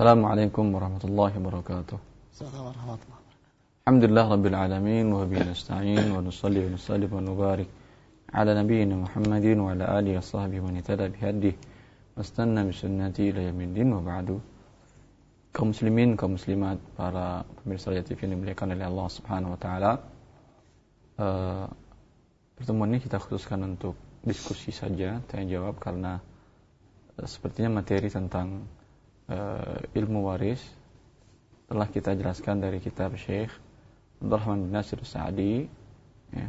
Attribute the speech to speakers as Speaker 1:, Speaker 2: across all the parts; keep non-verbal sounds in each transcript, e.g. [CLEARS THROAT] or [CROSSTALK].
Speaker 1: Warahmatullahi wabarakatuh. Alhamdulillah rabbil alamin wa bihi nasta'in wa nusalli wa nusallim wa nubarik ala nabiyyina Muhammadin wa ala alihi wa sahbihi man ihtada bihadihi wastanna bi sunnati ila yaumiddin wa ba'du. Kaum muslimin, kaum muslimat, para pemirsa Raja TV yang dimuliakan oleh Allah Subhanahu wa taala. Uh, pertemuan ini kita khususkan untuk diskusi saja, tanya jawab karena uh, sepertinya materi tentang uh, ilmu waris telah kita jelaskan dari kitab Syekh Abdurrahman bin Nasir Sa'adi ya.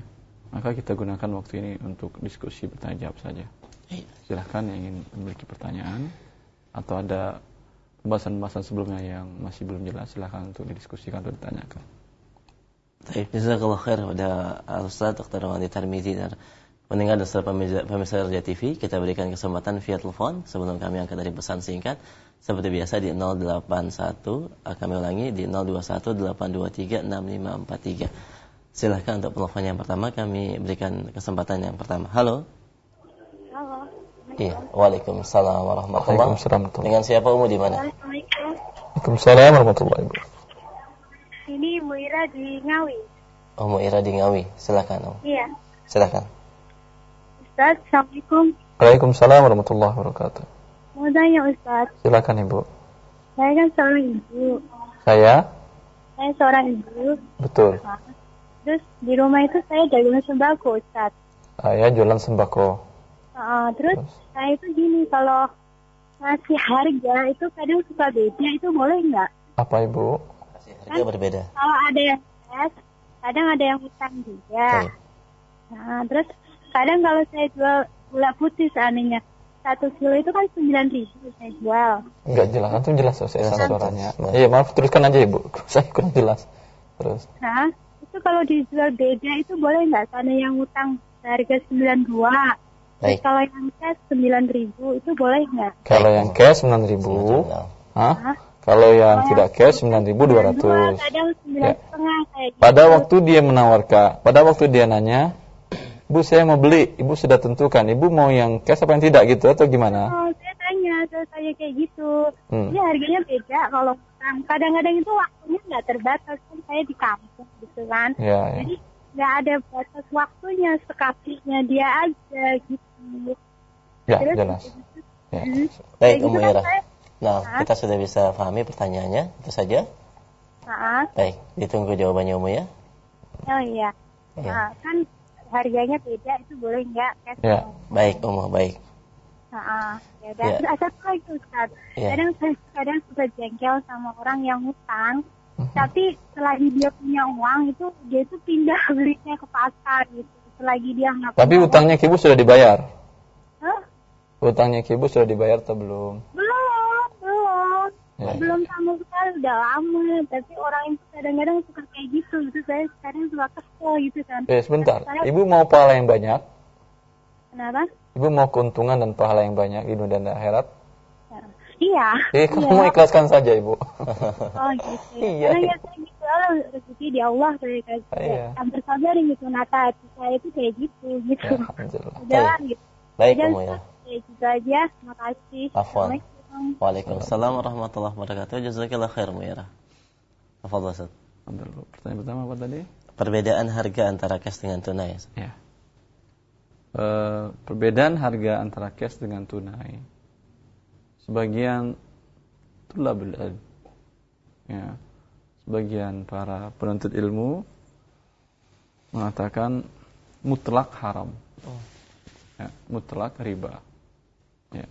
Speaker 1: Maka kita gunakan waktu ini untuk diskusi bertanya jawab saja.
Speaker 2: Iya.
Speaker 1: Silahkan yang ingin memiliki pertanyaan atau ada pembahasan-pembahasan sebelumnya yang masih belum jelas silahkan untuk didiskusikan atau ditanyakan.
Speaker 2: Baik, jazakallah khair kepada Ustaz Dr. Wandi Tarmizi dan pendengar dan seluruh pemirsa, Raja TV. Kita berikan kesempatan via telepon sebelum kami angkat dari pesan singkat. Seperti biasa di 081, ah, kami ulangi di 0218236543. Silahkan untuk telepon yang pertama kami berikan kesempatan yang pertama. Halo.
Speaker 3: Halo.
Speaker 2: Iya, Waalaikumsalam warahmatullahi
Speaker 1: Waalaikumsalam warahmatullahi
Speaker 2: Dengan siapa Umu di mana?
Speaker 3: Assalamualaikum.
Speaker 1: Waalaikumsalam warahmatullahi wabarakatuh.
Speaker 3: Ini Bu Ira di Ngawi.
Speaker 2: Umu Ira di Ngawi. Silakan, Om.
Speaker 3: Iya.
Speaker 2: Silakan.
Speaker 3: Ustaz, Assalamualaikum.
Speaker 1: Waalaikumsalam warahmatullahi wabarakatuh.
Speaker 3: Mau tanya Ustaz,
Speaker 1: Silakan Ibu.
Speaker 3: saya kan seorang ibu.
Speaker 1: Saya
Speaker 3: Saya seorang ibu.
Speaker 1: betul.
Speaker 3: Terus di rumah itu saya dagang sembako Ustaz.
Speaker 1: Saya jualan sembako.
Speaker 3: Uh, terus
Speaker 1: Terus?
Speaker 3: saya itu gini, kalau ngasih harga itu kadang suka beda, itu boleh nggak?
Speaker 1: Apa Ibu?
Speaker 2: Harga berbeda.
Speaker 3: Kalau ada yang cash, kadang ada yang utang juga.
Speaker 2: Baik.
Speaker 3: Nah, terus kadang kalau saya jual gula putih seandainya satu kilo itu kan sembilan ribu saya jual.
Speaker 1: Enggak jelas, antum jelas saya suaranya. Iya, maaf teruskan aja Ibu. [LAUGHS] Saya kurang jelas. Terus.
Speaker 3: Nah, itu kalau dijual beda itu boleh nggak? Karena yang utang harga sembilan dua,
Speaker 2: Baik.
Speaker 3: kalau yang cash sembilan ribu itu boleh nggak?
Speaker 1: Kalau yang cash 9000.
Speaker 2: Nah,
Speaker 1: Hah?
Speaker 3: Hah?
Speaker 1: Kalau yang tidak cash 9200.
Speaker 3: kadang sembilan
Speaker 1: Ya.
Speaker 3: setengah kayak gitu.
Speaker 1: Pada waktu dia menawarkan, pada waktu dia nanya, "Bu, saya mau beli." Ibu sudah tentukan, Ibu mau yang cash apa yang tidak gitu atau gimana?
Speaker 3: Oh, saya tanya, saya tanya kayak gitu.
Speaker 1: Hmm.
Speaker 3: Ini harganya beda kalau utang. Kadang-kadang itu waktunya nggak terbatas kan saya di kampung gitu kan.
Speaker 1: Ya, ya.
Speaker 3: Jadi nggak ada batas waktunya, sekapnya dia aja gitu.
Speaker 1: Ya,
Speaker 3: Terus
Speaker 1: jelas.
Speaker 3: gitu.
Speaker 1: Ya.
Speaker 3: Hmm.
Speaker 2: Baik, Umu
Speaker 3: gitu kan
Speaker 2: Ira. Nah,
Speaker 3: Hah?
Speaker 2: kita sudah bisa pahami pertanyaannya. Itu saja.
Speaker 3: Nah,
Speaker 2: Baik, ditunggu jawabannya Umu ya.
Speaker 3: oh iya.
Speaker 2: Ya.
Speaker 3: Nah, kan harganya beda itu boleh nggak? Cash
Speaker 1: Ya.
Speaker 2: Baik, Umu, baik.
Speaker 3: Nah, ya udah.
Speaker 2: Ya.
Speaker 3: Satu lagi Ustaz.
Speaker 2: Ya.
Speaker 3: Kadang saya kadang suka jengkel sama orang yang utang,
Speaker 1: Mhm.
Speaker 3: tapi selagi dia punya uang itu dia itu pindah [LAUGHS] belinya ke pasar gitu. Selagi dia nggak
Speaker 1: Tapi
Speaker 3: punya
Speaker 1: utangnya ke Ibu sudah dibayar.
Speaker 3: Hah?
Speaker 1: Utangnya ke Ibu sudah dibayar atau belum?
Speaker 3: belum, belum.
Speaker 1: Ya.
Speaker 3: Belum sama sekali udah lama, tapi orang itu kadang-kadang suka kayak gitu, gitu saya kadang suka kesel gitu kan.
Speaker 1: Eh, sebentar.
Speaker 3: Saya-
Speaker 1: Ibu mau pahala yang banyak?
Speaker 3: Kenapa?
Speaker 1: Ibu mau keuntungan dan pahala yang banyak di dunia dan akhirat?
Speaker 3: Ya. Iya.
Speaker 1: Eh, kamu ikhlaskan saja, Ibu.
Speaker 3: Oh gitu. ya. [LAUGHS]
Speaker 1: Iya.
Speaker 3: Karena ya saya gitu Allah rezeki di Allah saya kasih.
Speaker 1: Iya.
Speaker 3: Ya, hampir sabar gitu nata hati saya itu kayak gitu gitu.
Speaker 1: Ya, Alhamdulillah.
Speaker 3: Udah gitu.
Speaker 2: Baik,
Speaker 3: Udah,
Speaker 2: Umu ya.
Speaker 3: Kayak gitu aja. Terima kasih.
Speaker 2: Afwan. Waalaikumsalam warahmatullahi wabarakatuh. Jazakallah khair, Umu Ira. Tafadhal, Ustaz.
Speaker 1: Pertanyaan pertama apa tadi?
Speaker 2: Perbedaan harga antara cash dengan tunai.
Speaker 1: Ya. Eh, perbedaan harga antara cash dengan tunai. Sebagian tulabul ilm. Ya. Sebagian para penuntut ilmu mengatakan mutlak haram. Ya, mutlak riba. Ya.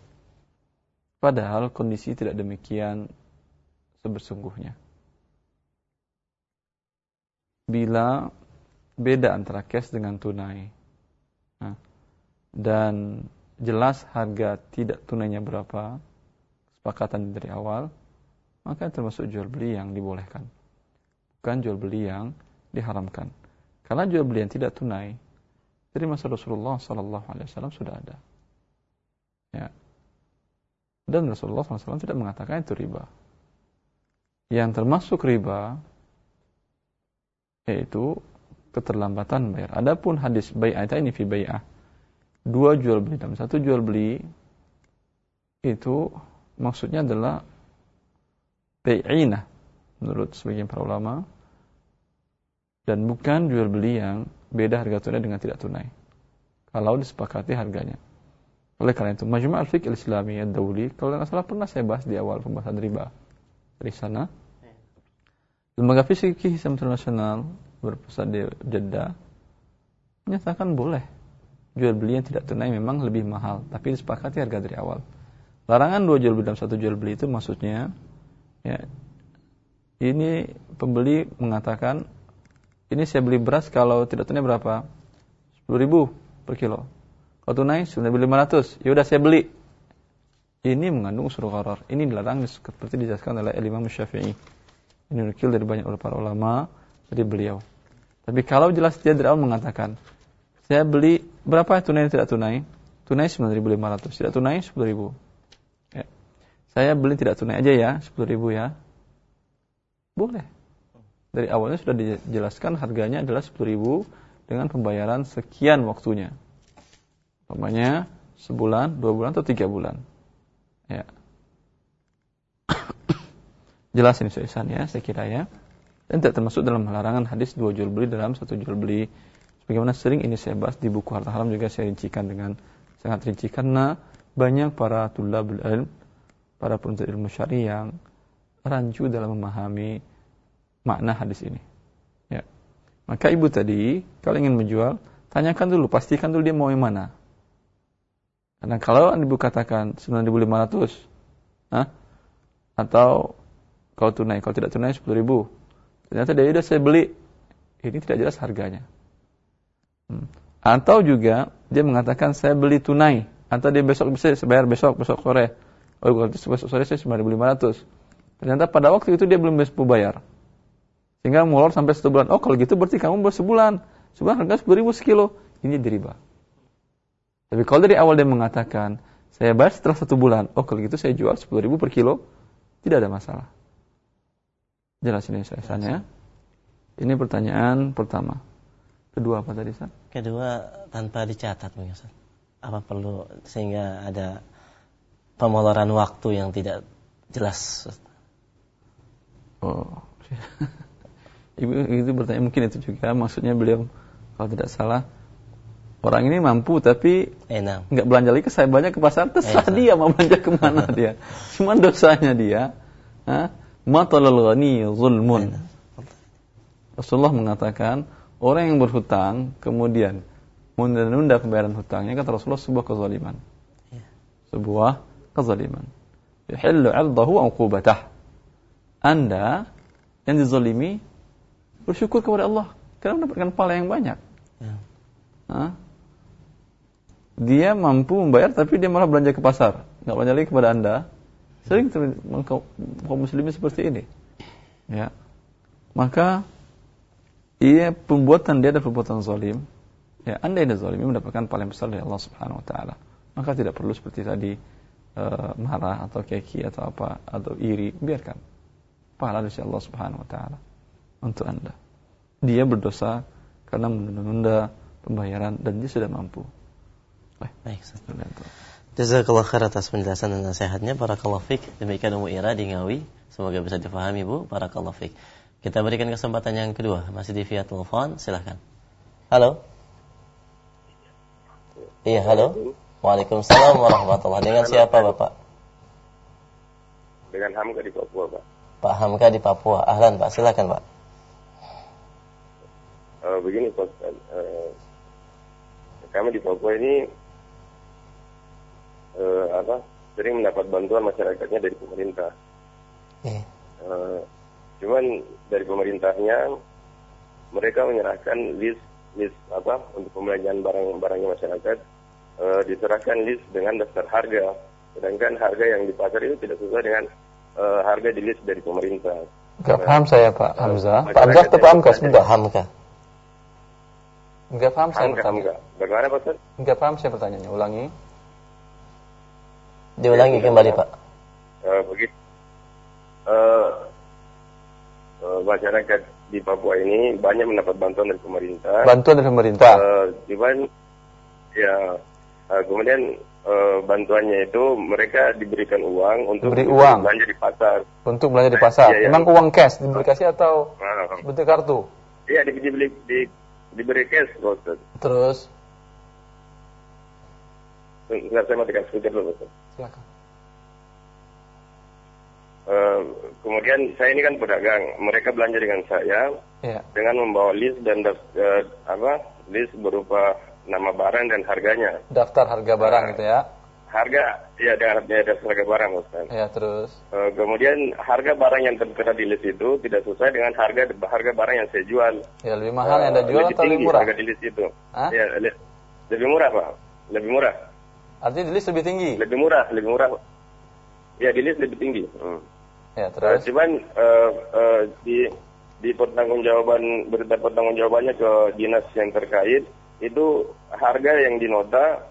Speaker 1: Padahal kondisi tidak demikian sebersungguhnya. Bila beda antara cash dengan tunai. Nah, dan jelas harga tidak tunainya berapa, kesepakatan dari awal, maka termasuk jual beli yang dibolehkan. Bukan jual beli yang diharamkan. Karena jual beli yang tidak tunai dari masa Rasulullah Sallallahu Alaihi Wasallam sudah ada. Ya. Dan Rasulullah SAW tidak mengatakan itu riba. Yang termasuk riba yaitu keterlambatan bayar. Adapun hadis bai'ah ini fi bai'ah. Dua jual beli dalam satu jual beli itu maksudnya adalah bai'inah menurut sebagian para ulama dan bukan jual beli yang beda harga tunai dengan tidak tunai. Kalau disepakati harganya. Oleh karena itu, Majmu' al-Fiqh al-Islami ad-Dawli, kalau tidak salah pernah saya bahas di awal pembahasan riba. Dari sana, Lembaga Fikih Islam Internasional berpusat di Jeddah menyatakan boleh jual beli yang tidak tunai memang lebih mahal, tapi disepakati harga dari awal. Larangan dua jual beli dalam satu jual beli itu maksudnya ya ini pembeli mengatakan ini saya beli beras kalau tidak tunai berapa? 10 ribu per kilo. Kalau tunai 9.500. Ya udah saya beli. Ini mengandung unsur gharar. Ini dilarang seperti dijelaskan oleh Imam Syafi'i. Ini nukil dari banyak para ulama dari beliau. Tapi kalau jelas dia dari awal mengatakan, saya beli berapa tunai tidak tunai? Tunai 9.500, tidak tunai 10.000. Ya. Saya beli tidak tunai aja ya, 10.000 ya. Boleh dari awalnya sudah dijelaskan harganya adalah 10.000 dengan pembayaran sekian waktunya. Umpamanya sebulan, dua bulan atau tiga bulan. Ya. [COUGHS] Jelas ini Ustaz ya, saya kira ya. Dan tidak termasuk dalam larangan hadis dua jual beli dalam satu jual beli. Bagaimana sering ini saya bahas di buku Harta Haram juga saya rincikan dengan sangat rinci karena banyak para tulabul ilm, para penuntut ilmu syari yang rancu dalam memahami makna hadis ini. Ya. Maka ibu tadi kalau ingin menjual, tanyakan dulu, pastikan dulu dia mau yang mana. Karena kalau ibu katakan 9.500, nah, atau kalau tunai, kalau tidak tunai 10.000, ternyata dia sudah saya beli, ini tidak jelas harganya. Hmm. Atau juga dia mengatakan saya beli tunai, atau dia besok bisa bayar besok, besok sore. Oh, kalau besok sore saya 9.500. Ternyata pada waktu itu dia belum bisa bayar. Sehingga molor sampai satu bulan. Oh kalau gitu berarti kamu bersebulan. Sebulan harga sepuluh ribu sekilo. Ini diriba. Tapi kalau dari awal dia mengatakan, saya bayar setelah satu bulan. Oh kalau gitu saya jual sepuluh ribu per kilo. Tidak ada masalah. Jelas ini saya tanya. Ini pertanyaan pertama. Kedua apa tadi, San?
Speaker 2: Kedua, tanpa dicatat, Bang Apa perlu sehingga ada pemoloran waktu yang tidak jelas?
Speaker 1: Oh. [LAUGHS] Ibu itu bertanya mungkin itu juga maksudnya beliau kalau tidak salah orang ini mampu tapi
Speaker 2: Enak.
Speaker 1: nggak belanja lagi ke saya banyak ke pasar terserah Enak. dia mau belanja ke mana dia [LAUGHS] cuma dosanya dia matalul ghani zulmun Rasulullah mengatakan orang yang berhutang kemudian menunda pembayaran hutangnya kata Rasulullah sebuah kezaliman ya. sebuah kezaliman yuhillu 'irdahu wa 'uqubatah anda yang dizalimi bersyukur kepada Allah karena mendapatkan pahala yang banyak. Ya. Dia mampu membayar tapi dia malah belanja ke pasar, nggak belanja lagi kepada anda. Sering kaum muslimin seperti ini. Ya. Maka ia pembuatan dia ada perbuatan zalim. Ya, anda yang zalim mendapatkan pahala yang besar dari Allah Subhanahu wa taala. Maka tidak perlu seperti tadi uh, marah atau keki atau apa atau iri, biarkan. Pahala dari Allah Subhanahu wa taala untuk Anda. Dia berdosa karena menunda-nunda pembayaran dan dia sudah mampu.
Speaker 2: Baik, baik. Jazakallah khair atas penjelasan dan nasihatnya. para kalafik. Demikian Umu Ira di Ngawi. Semoga bisa dipahami Bu. Para kalafik. Kita berikan kesempatan yang kedua. Masih di via telepon. Silahkan. Halo. Iya, halo. Waalaikumsalam warahmatullahi Dengan siapa Bapak?
Speaker 4: Dengan Hamka di Papua Pak.
Speaker 2: Pak Hamka di Papua. Ahlan Pak. Silakan Pak
Speaker 4: uh, begini Pak, uh, kami di Papua ini uh, apa sering mendapat bantuan masyarakatnya dari pemerintah. Yeah. Uh, cuman dari pemerintahnya mereka menyerahkan list list apa untuk pembelanjaan barang-barangnya masyarakat uh, diserahkan list dengan daftar harga sedangkan harga yang di pasar itu tidak sesuai dengan uh, harga di list dari pemerintah.
Speaker 1: Gak paham saya Pak Hamzah. Pak Hamzah paham gak sebentar?
Speaker 2: Paham kah?
Speaker 1: Enggak paham saya.
Speaker 4: Enggak. Bagaimana Pak Ustaz?
Speaker 1: Enggak paham saya pertanyaannya. Ulangi.
Speaker 2: Diulangi ya, kembali Pak.
Speaker 4: Uh, begitu. Uh, uh, masyarakat di Papua ini banyak mendapat bantuan dari pemerintah.
Speaker 1: Bantuan dari pemerintah. Uh,
Speaker 4: cuman ya uh, kemudian uh, bantuannya itu mereka diberikan uang untuk
Speaker 1: Beri uang.
Speaker 4: belanja di pasar.
Speaker 1: Untuk belanja di pasar.
Speaker 4: Iya, iya.
Speaker 1: Emang uang cash diberi kasih atau
Speaker 4: Nah,
Speaker 1: bentuk kartu?
Speaker 4: Iya di, dibeli di, diberi cash.
Speaker 1: Terus
Speaker 4: Enggak saya matikan speaker dulu, Ustaz.
Speaker 1: Silakan.
Speaker 4: Eh, kemudian saya ini kan pedagang, mereka belanja dengan saya
Speaker 1: Iya.
Speaker 4: dengan membawa list dan eh, apa list berupa nama barang dan harganya.
Speaker 1: Daftar harga barang
Speaker 4: Nah.
Speaker 1: gitu ya.
Speaker 4: Harga ya dengan ya, daftar harga barang, Ustaz.
Speaker 1: Iya, terus.
Speaker 4: Eh, kemudian harga barang yang tertera di list itu tidak sesuai dengan harga harga barang yang saya jual.
Speaker 1: Ya lebih mahal yang Anda jual
Speaker 4: lebih
Speaker 1: atau lebih murah?
Speaker 4: Harga di list itu.
Speaker 1: Hah?
Speaker 4: Ya, le- lebih murah, Pak. Lebih murah.
Speaker 1: Artinya di list lebih tinggi.
Speaker 4: Lebih murah, lebih murah. Ya, di list lebih tinggi. Hmm.
Speaker 1: Ya,
Speaker 4: Nah,
Speaker 1: terus.
Speaker 4: cuman eh, eh, di di pertanggungjawaban berita pertanggungjawabannya ke dinas yang terkait itu harga yang dinota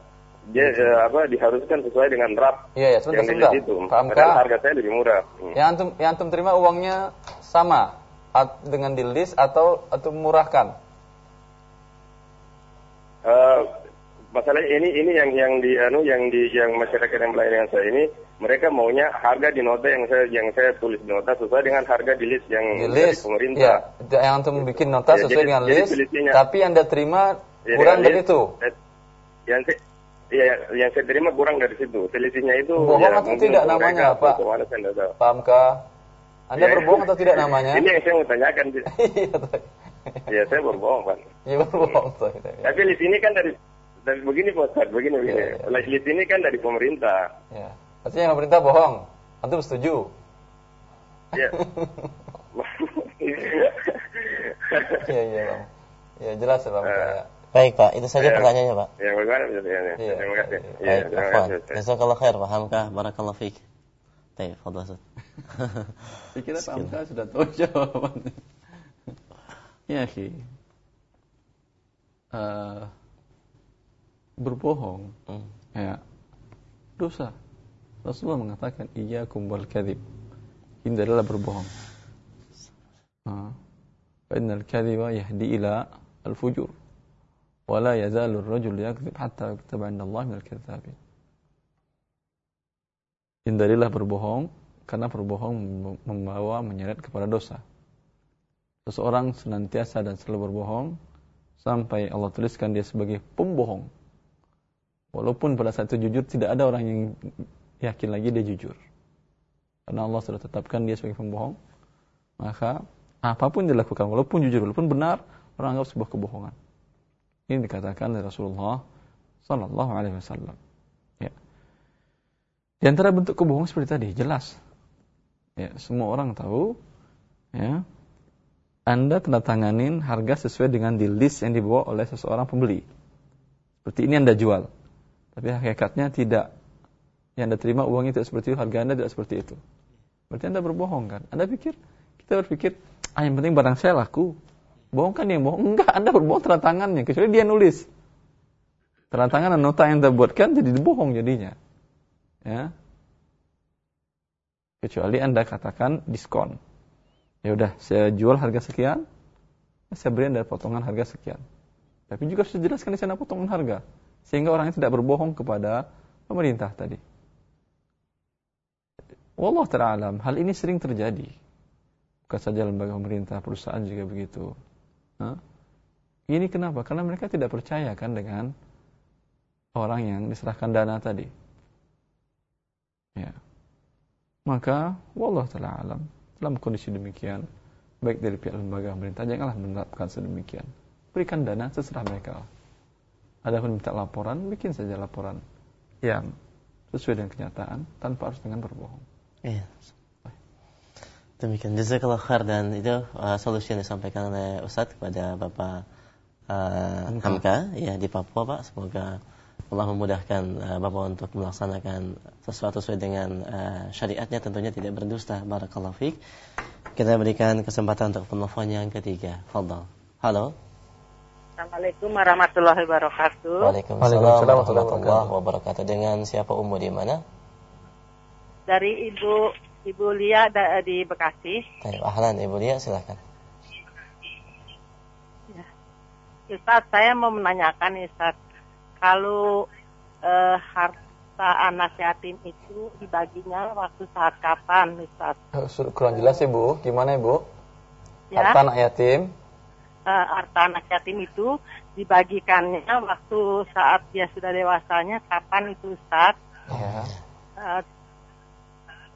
Speaker 4: dia eh, apa diharuskan sesuai dengan rap
Speaker 1: Iya, ya, sebentar,
Speaker 4: yang di
Speaker 1: sebentar.
Speaker 4: list itu.
Speaker 1: Paham
Speaker 4: Padahal
Speaker 1: kah?
Speaker 4: harga saya lebih murah. Hmm.
Speaker 1: Yang antum yang antum terima uangnya sama at- dengan di list atau atau murahkan?
Speaker 4: Eh, masalah ini ini yang yang di anu yang di yang masyarakat yang melayani saya ini mereka maunya harga di nota yang saya yang saya tulis di nota sesuai dengan harga di list yang
Speaker 1: Di
Speaker 4: dari
Speaker 1: list.
Speaker 4: pemerintah.
Speaker 1: Ya, yang antum bikin nota
Speaker 4: Ya,
Speaker 1: sesuai
Speaker 4: jadi-
Speaker 1: dengan
Speaker 4: jadi
Speaker 1: list,
Speaker 4: selisihnya-
Speaker 1: tapi Anda terima
Speaker 4: Ya,
Speaker 1: kurang dari
Speaker 4: list,
Speaker 1: itu.
Speaker 4: eh, Yang saya Iya, yang saya terima kurang dari situ. Selisihnya itu
Speaker 1: Bohong
Speaker 4: ya,
Speaker 1: atau tidak
Speaker 4: untuk
Speaker 1: namanya,
Speaker 4: mereka,
Speaker 1: Pak? Pahamkah? Anda
Speaker 4: Ya.
Speaker 1: berbohong atau tidak namanya?
Speaker 4: Ini yang saya mau tanyakan. [LAUGHS]
Speaker 1: Iya, Toy.
Speaker 4: ya saya berbohong, Pak.
Speaker 1: Iya berbohong, Toy.
Speaker 4: Tapi list ini kan dari dari begini, Pak Ustaz, begini begini.
Speaker 1: Iya, iya.
Speaker 4: List ini kan dari pemerintah.
Speaker 1: Ya. Artinya pemerintah bohong. Antum setuju?
Speaker 4: Ya. [LAUGHS] [LAUGHS]
Speaker 1: Iya, iya, Bang. Ya, jelas ya, Bang.
Speaker 4: Eh.
Speaker 1: saya.
Speaker 2: Baik Pak, itu saja
Speaker 4: Ya.
Speaker 2: pertanyaannya Pak.
Speaker 4: Ya, bagaimana bisa ya, ya.
Speaker 1: Iya.
Speaker 4: Terima kasih.
Speaker 1: Iya,
Speaker 4: Iya,
Speaker 2: Baik,
Speaker 4: terima
Speaker 2: Afwan.
Speaker 4: kasih.
Speaker 2: Jazakallah khair, pahamkah? Barakallah fiik. Baik, fadhal Ustaz. [LAUGHS]
Speaker 1: Saya kira Pak Hamka sudah tahu jawabannya. ya, Ki. Eh, berbohong
Speaker 2: Hmm.
Speaker 1: ya dosa. Rasulullah mengatakan iyyakum wal kadhib. Hindarilah berbohong. Ah. Fa innal kadhiba yahdi ila al-fujur. Wa la yazalu ar-rajul yakdzib hatta yuktaba 'inda Allah minal kadzdzabin. Hindarilah berbohong karena berbohong mem- membawa menyeret kepada dosa. Seseorang senantiasa dan selalu berbohong sampai Allah tuliskan dia sebagai pembohong. Walaupun pada saat itu jujur tidak ada orang yang yakin lagi dia jujur. Karena Allah sudah tetapkan dia sebagai pembohong, maka apa pun dilakukan walaupun jujur walaupun benar orang anggap sebuah kebohongan. Ini dikatakan oleh Rasulullah sallallahu alaihi wasallam. Ya. Di antara bentuk kebohongan seperti tadi jelas. Ya, semua orang tahu ya. Anda tanda tanganin harga sesuai dengan di list yang dibawa oleh seseorang pembeli. Seperti ini Anda jual. Tapi hakikatnya tidak. Yang Anda terima uangnya tidak seperti itu, harga Anda tidak seperti itu. Berarti Anda berbohong kan? Anda pikir, kita berpikir, ah yang penting barang saya laku. Bohong kan yang bohong? Enggak, Anda berbohong tanda tangannya, kecuali dia nulis. Tanda tangan dan nota yang Anda buatkan jadi bohong jadinya. Ya. Kecuali Anda katakan diskon. Ya udah, saya jual harga sekian, saya beri Anda potongan harga sekian. Tapi juga sudah jelaskan di sana potongan harga, sehingga orangnya tidak berbohong kepada pemerintah tadi. Wallah ta'ala hal ini sering terjadi. Bukan saja lembaga pemerintah, perusahaan juga begitu. Hah? Ini kenapa? Karena mereka tidak percaya kan dengan orang yang diserahkan dana tadi. Ya. Maka, wallah ta'ala alam, dalam kondisi demikian, baik dari pihak lembaga pemerintah, janganlah menerapkan sedemikian. Berikan dana seserah mereka. Ada pun minta laporan, bikin saja laporan yang sesuai dengan kenyataan tanpa harus dengan berbohong.
Speaker 2: Iya. Demikian jazakallah khair dan itu uh, solusi yang disampaikan oleh Ustadz kepada Bapak uh, Hamka ya di Papua Pak. Semoga Allah memudahkan uh, Bapak untuk melaksanakan sesuatu sesuai dengan uh, syariatnya tentunya tidak berdusta. Barakallahu fiik. Kita berikan kesempatan untuk penelpon yang ketiga. Fadal. Halo.
Speaker 5: Assalamualaikum warahmatullahi wabarakatuh.
Speaker 2: Waalaikumsalam warahmatullahi wabarakatuh. Dengan siapa Ummu di mana?
Speaker 5: Dari Ibu Ibu Lia di Bekasi.
Speaker 2: Baik, ahlan Ibu Lia silakan.
Speaker 5: Ustaz, saya mau menanyakan Ustaz, kalau eh, har- harta anak yatim itu dibaginya waktu saat kapan, Ustaz?
Speaker 1: Uh, kurang jelas Ibu, gimana Ibu?
Speaker 5: Ya.
Speaker 1: Harta anak yatim?
Speaker 5: Uh, harta anak yatim itu dibagikannya waktu saat dia sudah dewasanya, kapan itu Ustaz?
Speaker 1: Ya.
Speaker 5: Uh,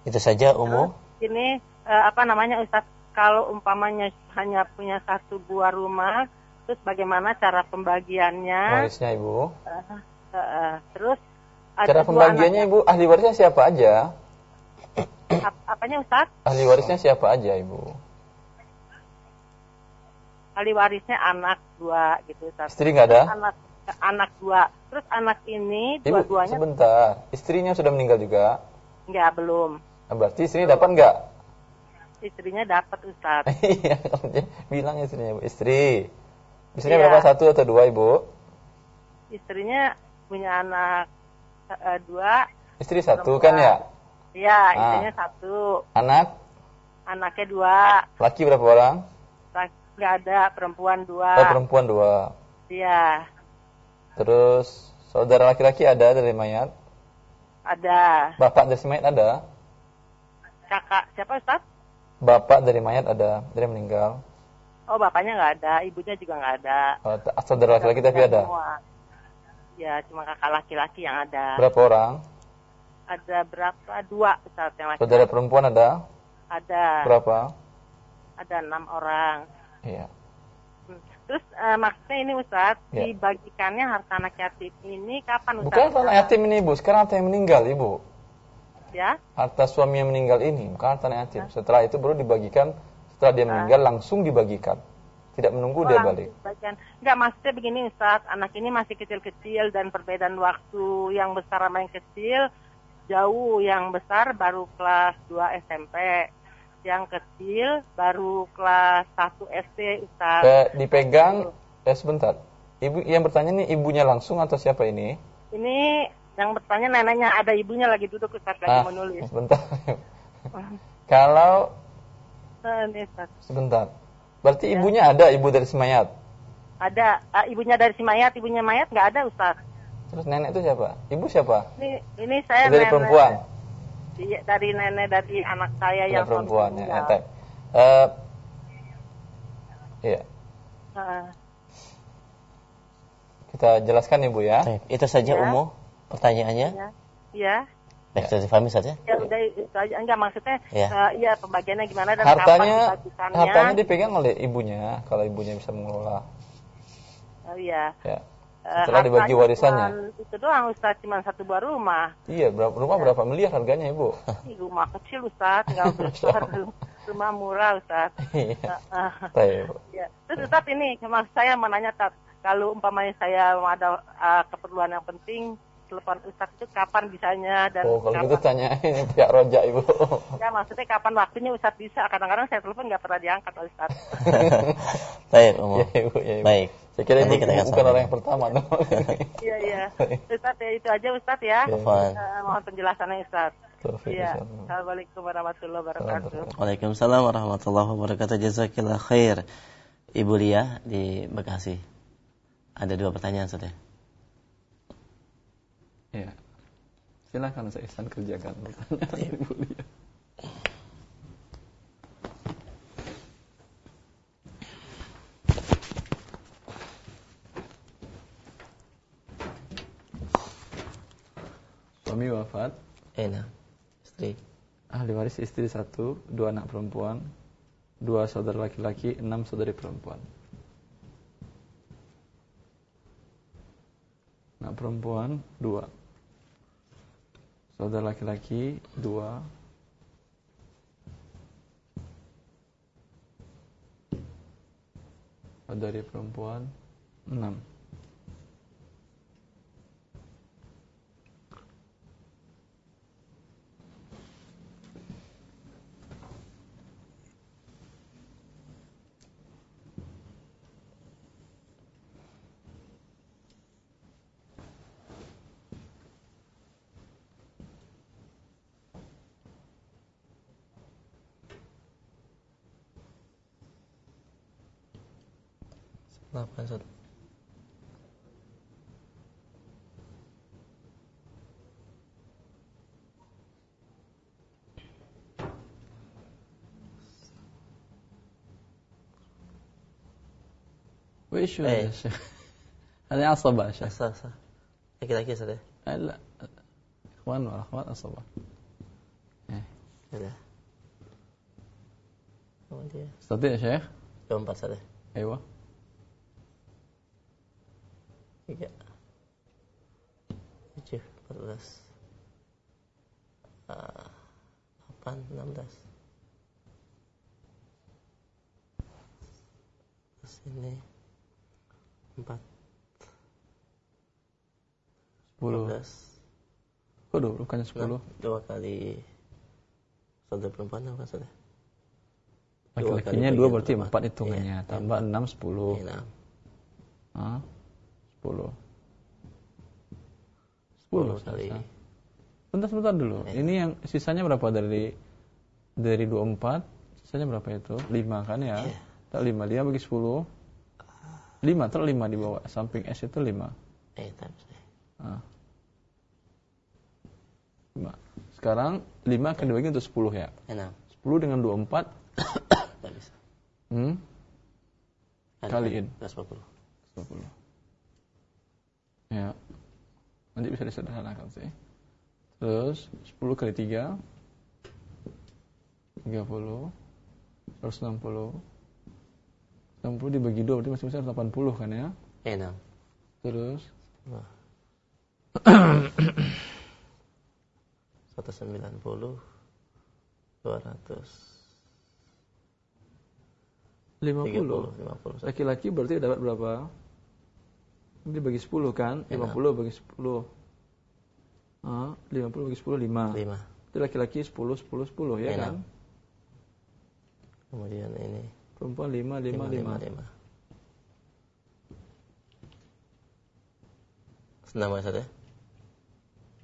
Speaker 2: itu saja Umu.
Speaker 5: Ini uh, apa namanya Ustaz? Kalau umpamanya hanya punya satu buah rumah, terus bagaimana cara pembagiannya?
Speaker 1: Warisnya Ibu.
Speaker 5: Uh, uh, uh, terus
Speaker 1: Cara pembagiannya Ibu, ahli warisnya siapa aja?
Speaker 5: Ap apanya Ustaz?
Speaker 1: Ahli warisnya siapa aja Ibu?
Speaker 5: Ahli warisnya anak dua gitu Ustaz.
Speaker 1: Istri nggak ada?
Speaker 5: Anak anak dua. Terus anak ini dua-duanya
Speaker 1: sebentar. Istrinya sudah meninggal juga?
Speaker 5: Enggak, belum.
Speaker 1: Nah, berarti istrinya dapat nggak?
Speaker 5: Istrinya dapat Ustaz. [LAUGHS]
Speaker 1: Iya, bilang istrinya Istri. Istrinya iya. berapa? Satu atau dua Ibu?
Speaker 5: Istrinya punya anak uh, dua.
Speaker 1: Istri satu perempuan. kan ya?
Speaker 5: Iya, ah. istrinya ah. satu.
Speaker 1: Anak?
Speaker 5: Anaknya dua.
Speaker 1: Laki berapa orang?
Speaker 5: Laki nggak ada, perempuan dua.
Speaker 1: Oh, perempuan dua.
Speaker 5: Iya.
Speaker 1: Terus saudara laki-laki ada dari mayat?
Speaker 5: Ada.
Speaker 1: Bapak dari mayat ada?
Speaker 5: Kakak siapa Ustaz?
Speaker 1: Bapak dari mayat ada, dari meninggal.
Speaker 5: Oh, bapaknya nggak ada, ibunya juga nggak ada.
Speaker 1: Oh, saudara laki-laki tapi ada?
Speaker 5: Semua. Ya, cuma kakak laki-laki yang ada.
Speaker 1: Berapa orang?
Speaker 5: Ada berapa? Dua Ustaz yang laki.
Speaker 1: Saudara perempuan ada?
Speaker 5: Ada.
Speaker 1: Berapa?
Speaker 5: Ada enam orang.
Speaker 1: Iya.
Speaker 5: Hmm. Terus uh, maksudnya ini Ustaz, ya. dibagikannya harta anak yatim ini kapan Ustaz?
Speaker 1: Bukan harta anak yatim ini Ibu, sekarang harta yang meninggal Ibu.
Speaker 5: Ya?
Speaker 1: Harta suami yang meninggal ini, bukan harta anak yatim. Setelah itu baru dibagikan, setelah dia meninggal langsung dibagikan. Tidak menunggu oh, dia balik.
Speaker 5: Bagian. Enggak, maksudnya begini Ustaz, anak ini masih kecil-kecil dan perbedaan waktu yang besar sama yang kecil jauh, yang besar baru kelas 2 SMP. Yang kecil baru kelas 1 SD Ustaz.
Speaker 1: Eh, dipegang, eh sebentar. Ibu yang bertanya nih ibunya langsung atau siapa ini?
Speaker 5: Ini yang bertanya neneknya ada ibunya lagi duduk Ustaz lagi ah, menulis.
Speaker 1: Sebentar. [LAUGHS] Kalau
Speaker 5: Ustaz.
Speaker 1: sebentar. Berarti ya. ibunya ada, ibu dari si mayat?
Speaker 5: Ada, uh, ibunya dari si mayat, ibunya mayat nggak ada Ustaz.
Speaker 1: Terus nenek itu siapa? Ibu siapa?
Speaker 5: Ini, ini saya
Speaker 1: dari nenek, perempuan.
Speaker 5: Iya, dari nenek dari anak saya yang
Speaker 1: perempuan ya. ya uh, iya. Uh. Kita jelaskan ibu ya.
Speaker 2: Itu saja ya. umum pertanyaannya.
Speaker 5: Iya. Ya.
Speaker 2: Baik, sudah difahami saja.
Speaker 5: Ya udah itu aja. Enggak maksudnya ya. Uh, ya pembagiannya gimana dan
Speaker 1: hartanya, kapan Hartanya dipegang oleh ibunya kalau ibunya bisa mengelola.
Speaker 5: Oh iya.
Speaker 1: Ya. Setelah uh, dibagi warisannya.
Speaker 5: Itu doang Ustaz cuma satu buah rumah.
Speaker 1: Iya, berapa rumah ya. berapa miliar harganya, Ibu?
Speaker 5: rumah kecil Ustaz, enggak [LAUGHS] besar. rumah murah Ustaz.
Speaker 1: Iya. Uh,
Speaker 5: ya. Terus Ustaz ini saya menanya Tat, kalau umpamanya saya ada uh, keperluan yang penting telepon Ustaz itu kapan bisanya dan
Speaker 1: Oh, kalau
Speaker 5: kapan...
Speaker 1: gitu tanya ini [LAUGHS] pihak roja Ibu.
Speaker 5: Ya, maksudnya kapan waktunya Ustaz bisa? Kadang-kadang saya telepon nggak pernah diangkat oleh Ustaz. [LAUGHS]
Speaker 2: Baik.
Speaker 1: Ya, Ibu, ya, Ibu.
Speaker 2: Baik.
Speaker 1: Saya kira ini kita bukan orang yang pertama. [LAUGHS]
Speaker 5: Iya, iya. Ustaz ya itu aja Ustaz ya. ya. Uh, mohon penjelasannya Ustaz. Iya. Assalamualaikum warahmatullahi wabarakatuh.
Speaker 2: Waalaikumsalam warahmatullahi wabarakatuh. Jazakillah khair. Ibu Lia di Bekasi. Ada dua pertanyaan saja.
Speaker 1: Ya. Silakan saya Ihsan kerjakan pertanyaan [LAUGHS] Ibu Lia. Suami wafat.
Speaker 2: Enak. Istri.
Speaker 1: Ahli waris istri satu, dua anak perempuan, dua saudara laki-laki, enam saudari perempuan. Anak perempuan dua, saudara laki-laki dua saudari perempuan enam
Speaker 2: نعم حسن
Speaker 1: وإيش يا شيخ؟ [LAUGHS] هذه عصبة يا شيخ.
Speaker 2: صح صح كذا كذا لا.
Speaker 1: اخوان ولا إخوان عصبة.
Speaker 2: إيه. كذا
Speaker 1: استطيع يا شيخ؟
Speaker 2: يوم بس أيوه. 16 uh, 8 16 terus ini 4
Speaker 1: 10 kok 20 kan 10
Speaker 2: 2 kali saudara perempuan apa saudara
Speaker 1: laki-lakinya
Speaker 2: dua
Speaker 1: berarti empat hitungannya.
Speaker 2: Iya,
Speaker 1: tambah
Speaker 2: enam
Speaker 1: sepuluh. Ah
Speaker 2: sepuluh.
Speaker 1: 10
Speaker 2: kali.
Speaker 1: kali Bentar sebentar dulu
Speaker 2: Iya.
Speaker 1: Ini yang sisanya berapa dari Dari 24 Sisanya berapa itu 5 kan ya
Speaker 2: Iya.
Speaker 1: Tak 5 dia bagi 10 5 ter 5 di bawah Samping S itu 5
Speaker 2: Eh, eh.
Speaker 1: ah. 5 Sekarang 5 akan dibagi untuk 10 ya
Speaker 2: Enam.
Speaker 1: 10 dengan 24 [COUGHS]
Speaker 2: Tak bisa.
Speaker 1: hmm? Kaliin.
Speaker 2: 140.
Speaker 1: 20 Ya Nanti bisa disederhanakan sih. Terus 10 kali 3 30 160 60 dibagi 2 berarti masing-masing 80 kan ya?
Speaker 2: Enam.
Speaker 1: Terus?
Speaker 2: Wah. Satu sembilan puluh dua ratus.
Speaker 1: 50
Speaker 2: tiga puluh lima puluh.
Speaker 1: Laki-laki berarti dapat berapa? Ini bagi 10 kan?
Speaker 2: Enam.
Speaker 1: 50 bagi 10 ah, 50 bagi 10 5
Speaker 2: lima.
Speaker 1: Itu laki-laki 10 10 10 ya
Speaker 2: Enam.
Speaker 1: kan?
Speaker 2: kemudian ini.
Speaker 1: Perempuan 5 5
Speaker 2: lima
Speaker 1: 5,
Speaker 2: lima. lima. Enam ya Ustaz ya?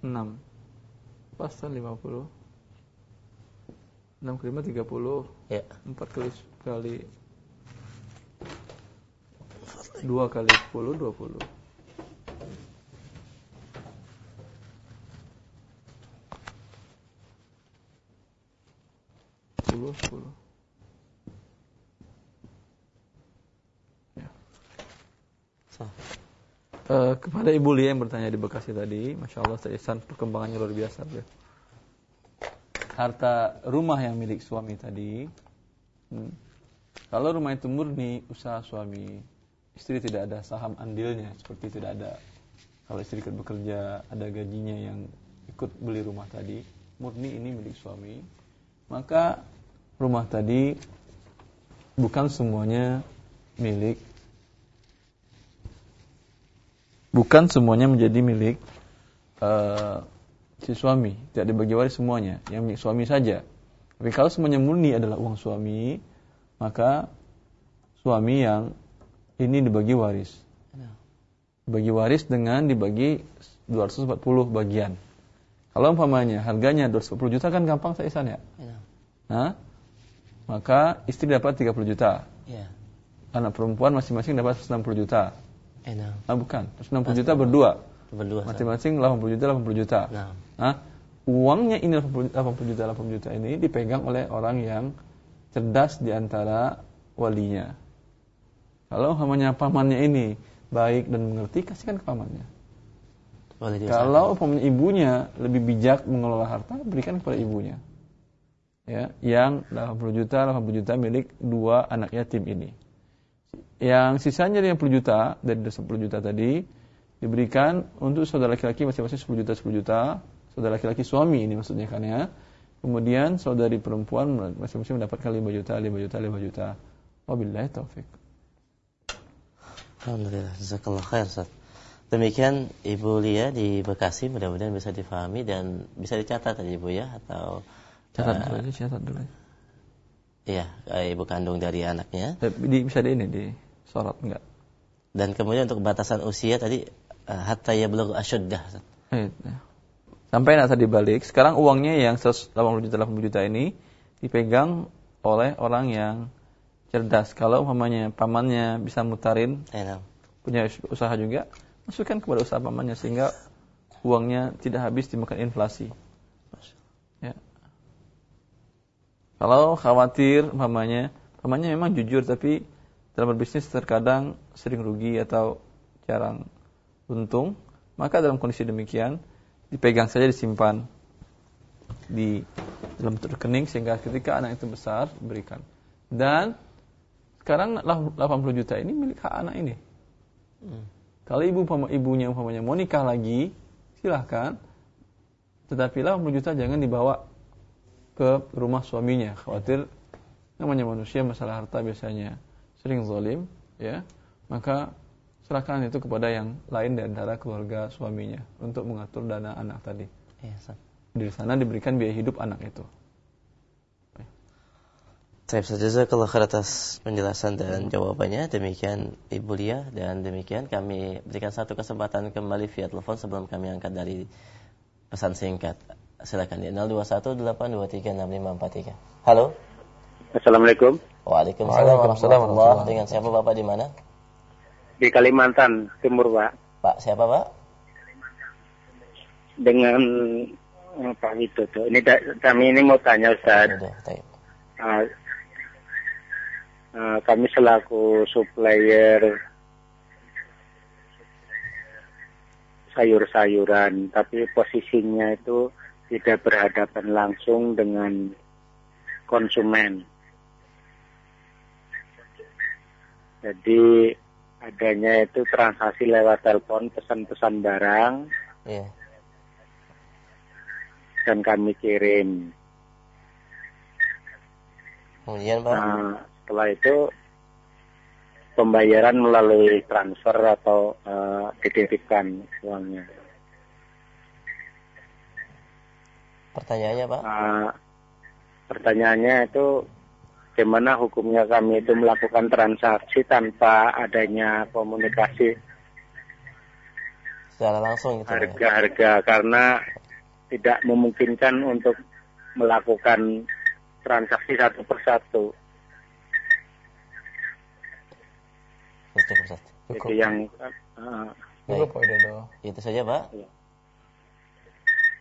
Speaker 1: 6 Pas kan 50 6 kali 5 30
Speaker 2: ya
Speaker 1: 4 kali kali 2 kali 10 20 10 10
Speaker 2: sah.
Speaker 1: Eh, kepada Ibu Lia yang bertanya di Bekasi tadi, Masya Allah, Ustaz Ihsan perkembangannya luar biasa. beliau. Harta rumah yang milik suami tadi, hmm, kalau rumah itu murni usaha suami, istri tidak ada saham andilnya, seperti tidak ada. Kalau istri ikut bekerja, ada gajinya yang ikut beli rumah tadi, murni ini milik suami, maka rumah tadi bukan semuanya milik bukan semuanya menjadi milik uh, si suami, tidak dibagi waris semuanya, yang milik suami saja. Tapi kalau semuanya murni adalah uang suami, maka suami yang ini dibagi waris. Dibagi waris dengan dibagi 240 bagian. Kalau umpamanya harganya 240 juta kan gampang saya isan ya. Hah? Maka istri dapat 30 juta.
Speaker 2: ya
Speaker 1: Anak perempuan masing-masing dapat 160 juta.
Speaker 2: enam
Speaker 1: Ah bukan, 160 juta berdua.
Speaker 2: berdua.
Speaker 1: Masing-masing 80 juta 80 juta. Hah? Uangnya ini 80 80 juta 80 juta ini dipegang oleh orang yang cerdas di antara walinya. Kalau umpamanya pamannya ini baik dan mengerti, kasihkan ke pamannya. Kalau umpamanya ibunya lebih bijak mengelola harta, berikan kepada ibunya. Ya, yang 80 juta, 80 juta milik dua anak yatim ini. Yang sisanya 50 juta dari 10 juta tadi diberikan untuk saudara laki-laki masing-masing 10 juta 10 juta, saudara laki-laki suami ini maksudnya kan ya. Kemudian saudari perempuan masing-masing mendapatkan 5 juta, 5 juta, 5 juta. Wabillahi taufik.
Speaker 2: Alhamdulillah, jazakallah khair Ustaz. Demikian Ibu Lia di Bekasi mudah-mudahan bisa difahami dan bisa dicatat tadi Ibu ya atau
Speaker 1: Catat
Speaker 2: eh,
Speaker 1: dulu catat dulu.
Speaker 2: Iya, eh, ibu kandung dari anaknya.
Speaker 1: Eh, Di, bisa di ini di sorot enggak?
Speaker 2: Dan kemudian untuk batasan usia tadi eh, hatta yablugh asyuddah. Ustaz.
Speaker 1: Eh, Sampai nak tadi balik, sekarang uangnya yang 180 juta 80 juta ini dipegang oleh orang yang cerdas. Kalau umpamanya pamannya bisa mutarin,
Speaker 2: nah.
Speaker 1: punya us- usaha juga, masukkan kepada usaha pamannya sehingga uangnya tidak habis dimakan inflasi. Ya. Kalau khawatir umpamanya, pamannya memang jujur tapi dalam berbisnis terkadang sering rugi atau jarang untung, maka dalam kondisi demikian dipegang saja disimpan di dalam rekening sehingga ketika anak itu besar berikan. Dan sekarang 80 juta ini milik hak anak ini. Hmm. Kalau ibu ibunya umpamanya mau nikah lagi, silahkan. Tetapi 80 juta jangan dibawa ke rumah suaminya. Khawatir namanya manusia masalah harta biasanya sering zalim, ya. Maka serahkan itu kepada yang lain di antara keluarga suaminya untuk mengatur dana anak tadi. Ya, di sana diberikan biaya hidup anak itu.
Speaker 2: Baik, saja kalau atas penjelasan dan jawabannya. Demikian Ibu Lia dan demikian kami berikan satu kesempatan kembali via telepon sebelum kami angkat dari pesan singkat. Silakan di 0218236543. Halo.
Speaker 6: Assalamualaikum.
Speaker 2: Waalaikumsalam warahmatullahi Dengan siapa Bapak di mana?
Speaker 6: Di Kalimantan Timur, Pak.
Speaker 2: Pak, siapa, Pak?
Speaker 6: Dengan eh, Pak Widodo. Ini kami ini mau tanya Ustaz. Uh, uh, kami selaku supplier sayur-sayuran, tapi posisinya itu tidak berhadapan langsung dengan konsumen. Jadi adanya itu transaksi lewat telepon pesan-pesan barang yeah. dan kami kirim.
Speaker 2: Kemudian Pak? Nah,
Speaker 6: setelah itu pembayaran melalui transfer atau uh, dititipkan uangnya.
Speaker 2: Pertanyaannya Pak?
Speaker 6: Uh, pertanyaannya itu bagaimana hukumnya kami itu melakukan transaksi tanpa adanya komunikasi
Speaker 2: secara langsung gitu
Speaker 6: ya? harga-harga ya? karena tidak memungkinkan untuk melakukan transaksi satu persatu.
Speaker 2: Cukup, Cukup.
Speaker 6: Jadi yang uh,
Speaker 2: Cukup, Itu saja, Pak. Ya.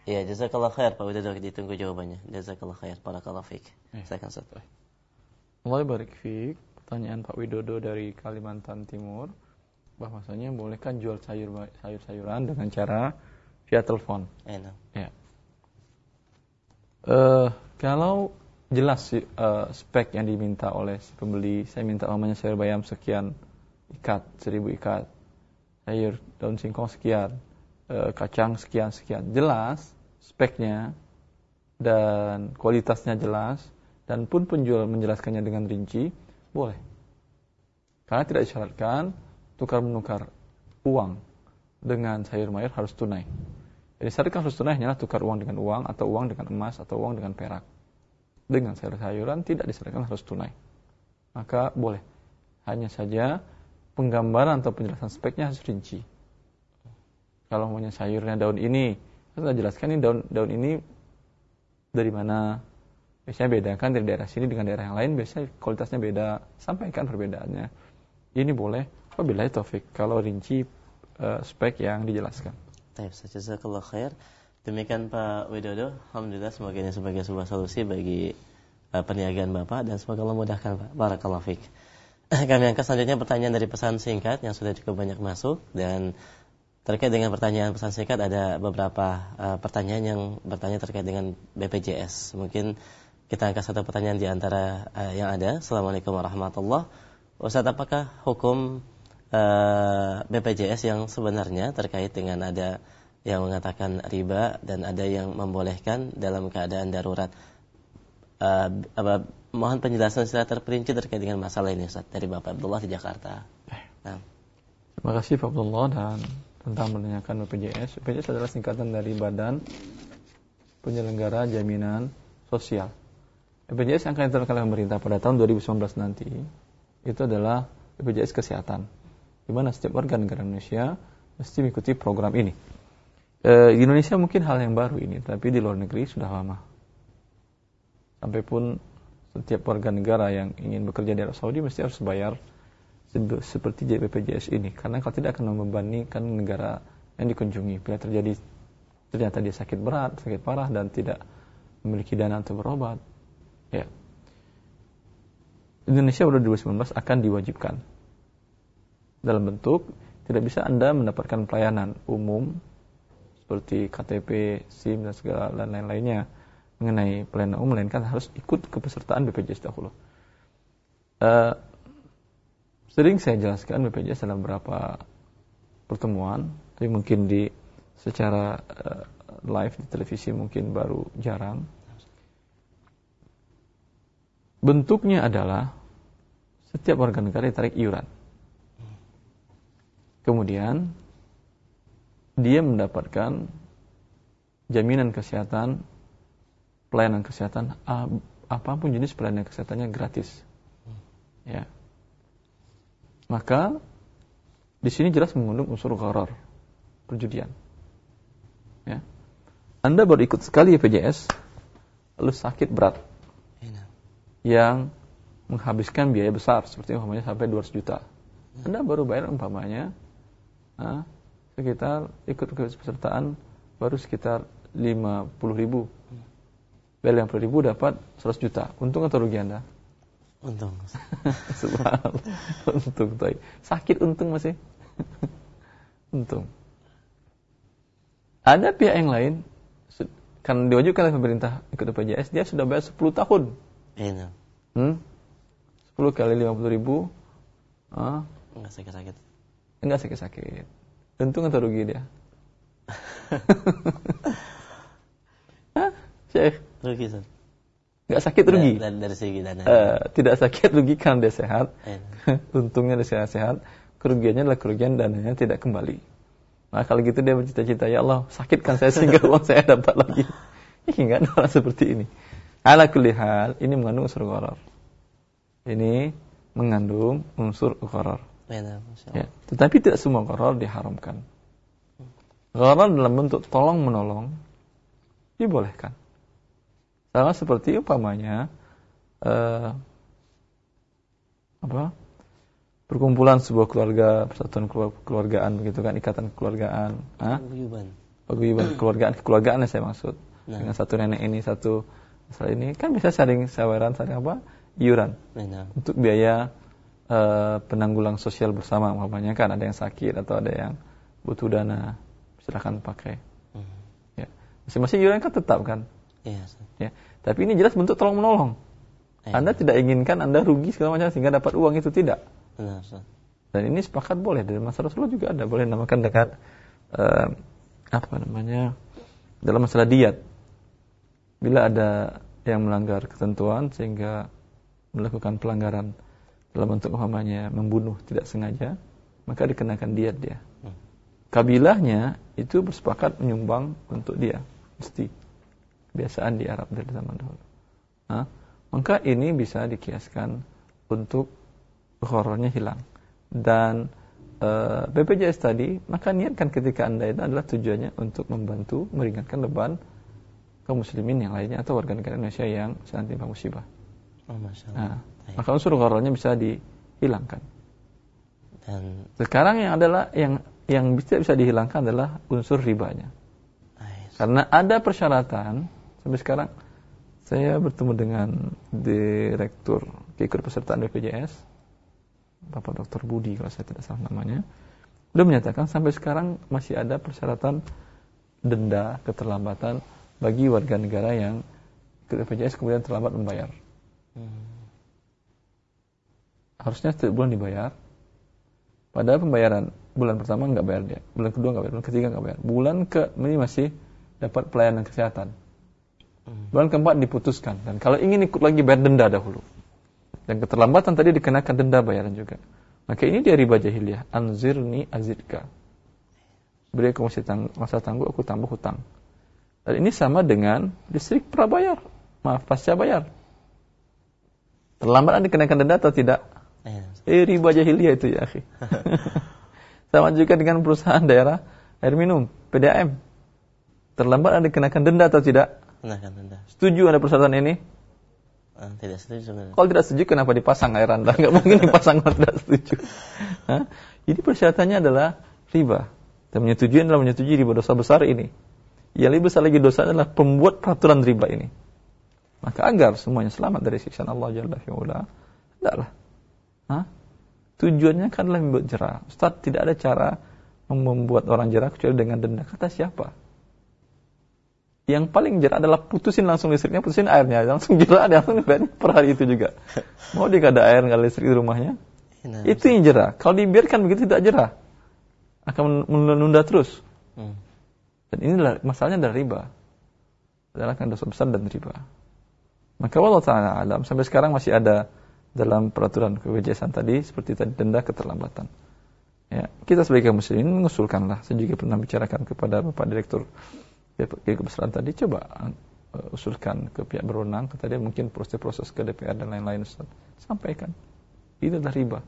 Speaker 2: Ya, jazakallah khair Pak Widodo ditunggu jawabannya. Jazakallah khair. Barakallahu fiik. Ya. Silakan Ustaz.
Speaker 1: Mulai barik fik, pertanyaan Pak Widodo dari Kalimantan Timur, bahwasanya bolehkah jual sayur sayur-sayuran dengan cara via telepon?
Speaker 2: Enak.
Speaker 1: Ya. Uh, kalau jelas uh, spek yang diminta oleh si pembeli, saya minta namanya sayur bayam sekian ikat, seribu ikat, sayur daun singkong sekian, uh, kacang sekian sekian, jelas speknya dan kualitasnya jelas dan pun penjual menjelaskannya dengan rinci, boleh. Karena tidak disyaratkan tukar menukar uang dengan sayur mayur harus tunai. Jadi syaratkan harus tunai hanyalah tukar uang dengan uang atau uang dengan emas atau uang dengan perak. Dengan sayur-sayuran tidak disyaratkan harus tunai. Maka boleh. Hanya saja penggambaran atau penjelasan speknya harus rinci. Kalau maunya sayurnya daun ini, kita jelaskan ini daun daun ini dari mana, Biasanya bedakan dari daerah sini dengan daerah yang lain, biasanya kualitasnya beda. Sampaikan perbedaannya. Ini boleh apabila taufik kalau rinci uh, spek yang dijelaskan.
Speaker 2: Baik, jazakallah khair. Demikian Pak Widodo, alhamdulillah semoga ini sebagai sebuah solusi bagi uh, perniagaan Bapak dan semoga Allah mudahkan Pak. Barakallahu fiik. [LAUGHS] Kami angkat selanjutnya pertanyaan dari pesan singkat yang sudah cukup banyak masuk dan terkait dengan pertanyaan pesan singkat ada beberapa uh, pertanyaan yang bertanya terkait dengan BPJS. Mungkin kita angkat satu pertanyaan di antara uh, yang ada. Assalamualaikum warahmatullahi Ustaz, apakah hukum uh, eh, BPJS yang sebenarnya terkait dengan ada yang mengatakan riba dan ada yang membolehkan dalam keadaan darurat? Mohon penjelasan secara terperinci terkait dengan masalah ini Ustaz dari Bapak Abdullah di Jakarta.
Speaker 1: Nah. Terima kasih Pak Abdullah dan tentang menanyakan BPJS. BPJS adalah singkatan dari Badan Penyelenggara Jaminan Sosial. BPJS yang akan diterapkan oleh pemerintah pada tahun 2019 nanti itu adalah BPJS Kesehatan, di mana setiap warga negara Indonesia mesti mengikuti program ini. E, di Indonesia mungkin hal yang baru ini, tapi di luar negeri sudah lama. Sampai pun setiap warga negara yang ingin bekerja di Arab Saudi mesti harus bayar seperti BPJS ini, karena kalau tidak akan membebanikan negara yang dikunjungi. Bila terjadi ternyata dia sakit berat, sakit parah dan tidak memiliki dana untuk berobat, Ya. Indonesia pada 2019 akan diwajibkan. Dalam bentuk tidak bisa Anda mendapatkan pelayanan umum seperti KTP, SIM dan segala lain-lainnya mengenai pelayanan umum melainkan harus ikut kepesertaan BPJS dahulu. Uh, sering saya jelaskan BPJS dalam beberapa pertemuan, tapi mungkin di secara uh, live di televisi mungkin baru jarang. Bentuknya adalah setiap warga negara ditarik iuran. Kemudian dia mendapatkan jaminan kesehatan, pelayanan kesehatan, apa pun jenis pelayanan kesehatannya gratis. Ya. Maka di sini jelas mengandung unsur gharar, perjudian. Ya. Anda baru ikut sekali BPJS, lalu sakit berat, iya. yang menghabiskan biaya besar, seperti umpamanya sampai 200 juta. Anda baru bayar umpamanya ah, sekitar ikut kepesertaan baru sekitar 50 ribu. Bayar 50 ribu dapat 100 juta. Untung atau rugi Anda?
Speaker 2: Untung. [LAUGHS]
Speaker 1: untung, toy. Sakit untung masih. [LAUGHS] untung. Ada pihak yang lain kan diwajibkan oleh pemerintah ikut BPJS dia sudah bayar 10 tahun.
Speaker 2: Iya.
Speaker 1: Hmm? 10 kali 50 ribu.
Speaker 2: Ah. Enggak sakit-sakit.
Speaker 1: Enggak sakit-sakit. Untung atau rugi dia? [LAUGHS] Hah? Syekh?
Speaker 2: Rugi, Sir.
Speaker 1: Enggak sakit rugi?
Speaker 2: Dari, dari segi dana.
Speaker 1: Uh, tidak sakit rugi karena dia sehat. Iya. [LAUGHS] Untungnya dia sehat-sehat kerugiannya adalah kerugian dananya tidak kembali. Nah kalau gitu dia bercita-cita, ya Allah sakitkan saya sehingga uang saya dapat lagi. [LAUGHS] Ini enggak ada orang seperti ini. Ala kulli hal, ini mengandung unsur gharar. Ini mengandung unsur gharar. Ya, tetapi tidak semua gharar diharamkan. Gharar dalam bentuk tolong menolong dibolehkan. Sama seperti umpamanya uh, apa? perkumpulan sebuah keluarga, persatuan keluargaan begitu kan, ikatan keluargaan.
Speaker 2: Paguyuban.
Speaker 1: Paguyuban [CLEARS THROAT] keluargaan, keluargaan saya maksud. Nah. Dengan satu nenek ini, satu masalah ini kan bisa saling saweran, saling apa? iuran. Nah. Untuk biaya uh, penanggulang sosial bersama umpamanya kan ada yang sakit atau ada yang butuh dana, silakan pakai. Hmm. Ya. Masing-masing iuran kan tetap kan?
Speaker 2: Iya.
Speaker 1: Ya. Tapi ini jelas bentuk tolong menolong. Ya. Anda tidak inginkan Anda rugi segala macam sehingga dapat uang itu tidak. Benar, Dan ini sepakat boleh dari masa Rasulullah juga ada boleh namakan dekat uh, apa namanya dalam masalah diat. Bila ada yang melanggar ketentuan sehingga melakukan pelanggaran dalam bentuk umpamanya membunuh tidak sengaja, maka dikenakan diat dia. Hmm. Kabilahnya itu bersepakat menyumbang untuk dia, mesti kebiasaan di Arab dari zaman dahulu. Nah, maka ini bisa dikiaskan untuk horornya hilang. Dan e, eh, BPJS tadi, maka niatkan ketika Anda itu adalah tujuannya untuk membantu meringankan beban kaum muslimin yang lainnya atau warga negara Indonesia yang sedang timpa musibah.
Speaker 2: Oh, nah,
Speaker 1: maka unsur horornya bisa dihilangkan. Dan sekarang yang adalah yang yang bisa bisa dihilangkan adalah unsur ribanya. Karena ada persyaratan sampai sekarang saya bertemu dengan direktur keikut pesertaan BPJS Bapak Dr. Budi kalau saya tidak salah namanya, sudah menyatakan sampai sekarang masih ada persyaratan denda keterlambatan bagi warga negara yang ke BPJS kemudian terlambat membayar. Hmm. Harusnya setiap bulan dibayar. Pada pembayaran bulan pertama nggak bayar dia, bulan kedua nggak bayar, bulan ketiga nggak bayar, bulan ke ini masih dapat pelayanan kesehatan. Hmm. Bulan keempat diputuskan dan kalau ingin ikut lagi bayar denda dahulu. Dan keterlambatan tadi dikenakan denda bayaran juga. Maka ini dia riba jahiliyah. Anzirni azidka. Beri aku masih tang masa tangguh, aku tambah hutang. Dan ini sama dengan listrik prabayar. Maaf, pasca bayar. Terlambat dikenakan denda atau tidak? Iya. Eh, riba jahiliyah itu ya, akhi. [LAUGHS] sama juga dengan perusahaan daerah air minum, PDAM. Terlambat dikenakan denda atau tidak?
Speaker 2: Kenakan denda.
Speaker 1: Setuju ada persyaratan ini?
Speaker 2: Ah, tidak setuju.
Speaker 1: Kalau tidak setuju kenapa dipasang air anda? Enggak mungkin dipasang kalau tidak setuju. Hah? Jadi persyaratannya adalah riba. Dan menyetujui adalah menyetujui riba dosa besar ini. Yang lebih besar lagi dosa adalah pembuat peraturan riba ini. Maka agar semuanya selamat dari siksa Allah Jalla fi'ula, Tidaklah. Hah? Tujuannya kan adalah membuat jerah. Ustaz, tidak ada cara membuat orang jerah kecuali dengan denda. Kata siapa? Yang paling jerah adalah putusin langsung listriknya, putusin airnya, langsung jerah, [LAUGHS] langsung per hari itu juga. Mau dia ada air nggak listrik di rumahnya? Nah, itu yang jerah. Kalau dibiarkan begitu tidak jerah, akan menunda terus. Hmm. Dan inilah masalahnya dari riba. Adalah kan dosa besar dan riba. Maka Allah Ta'ala alam sampai sekarang masih ada dalam peraturan kebijakan tadi seperti tadi denda keterlambatan. Ya, kita sebagai muslimin mengusulkanlah. Saya juga pernah bicarakan kepada Bapak Direktur kebesaran tadi coba uh, usulkan ke pihak berwenang kata dia mungkin proses-proses ke DPR dan lain-lain Ustaz. Sampaikan. Itu adalah riba.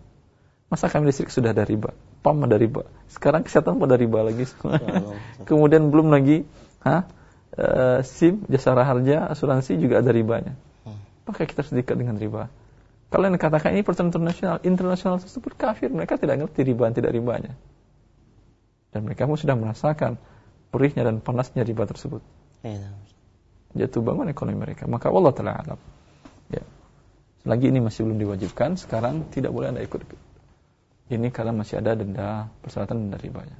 Speaker 1: Masa kami listrik sudah ada riba, PAM ada riba. Sekarang kesehatan pada riba lagi Kemudian belum lagi ha, uh, SIM, jasa raharja, asuransi juga ada ribanya. Maka kita sedikit dengan riba. Kalau yang katakan ini peraturan internasional, internasional tersebut kafir, mereka tidak ngerti riba dan tidak ribanya. Dan mereka pun sudah merasakan perihnya dan panasnya riba tersebut. Ya. Jatuh bangun ekonomi mereka. Maka Allah telah alam. Ya. Selagi ini masih belum diwajibkan, sekarang tidak boleh anda ikut. Ini karena masih ada denda persyaratan denda ribanya.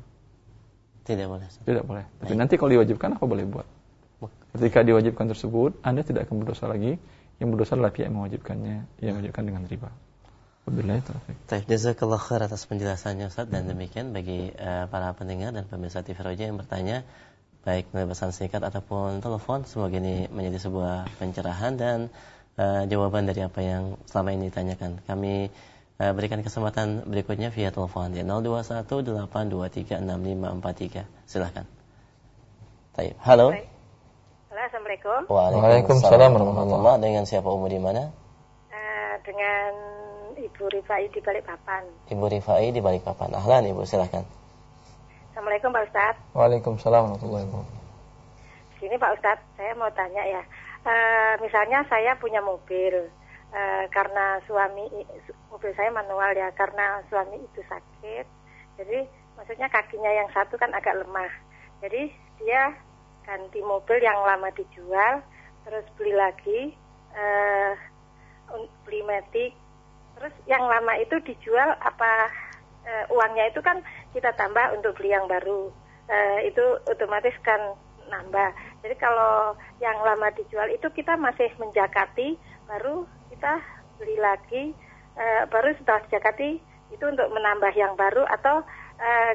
Speaker 2: Tidak boleh.
Speaker 1: Tidak boleh. Tapi Baik. nanti kalau diwajibkan apa boleh buat? Ketika diwajibkan tersebut, anda tidak akan berdosa lagi. Yang berdosa adalah pihak yang mewajibkannya, yang mewajibkan dengan riba.
Speaker 2: Wabillahi taufiq. Baik, jazakallah khair atas penjelasannya Ustaz dan demikian bagi uh, para pendengar dan pemirsa TV Roja yang bertanya baik melalui pesan singkat ataupun telepon semoga ini menjadi sebuah pencerahan dan uh, jawaban dari apa yang selama ini ditanyakan. Kami uh, berikan kesempatan berikutnya via telepon di 0218236543. Silahkan. Baik. Halo. Halo,
Speaker 7: Assalamualaikum.
Speaker 2: Waalaikumsalam warahmatullahi Dengan siapa umur di mana?
Speaker 7: Dengan Ibu Rifai di Balikpapan.
Speaker 2: Ibu Rifai di Balikpapan. Ahlan Ibu, silahkan.
Speaker 7: Assalamualaikum Pak Ustaz.
Speaker 1: Waalaikumsalam warahmatullahi wabarakatuh.
Speaker 7: Sini Pak Ustaz, saya mau tanya ya. E, misalnya saya punya mobil, e, karena suami mobil saya manual ya, karena suami itu sakit. Jadi maksudnya kakinya yang satu kan agak lemah. Jadi dia ganti mobil yang lama dijual, terus beli lagi, e, beli metik Terus yang lama itu dijual apa e, uangnya itu kan kita tambah untuk beli yang baru. E, itu otomatis kan nambah. Jadi kalau yang lama dijual itu kita masih menjakati, baru kita beli lagi, e, baru setelah dijakati itu untuk menambah yang baru atau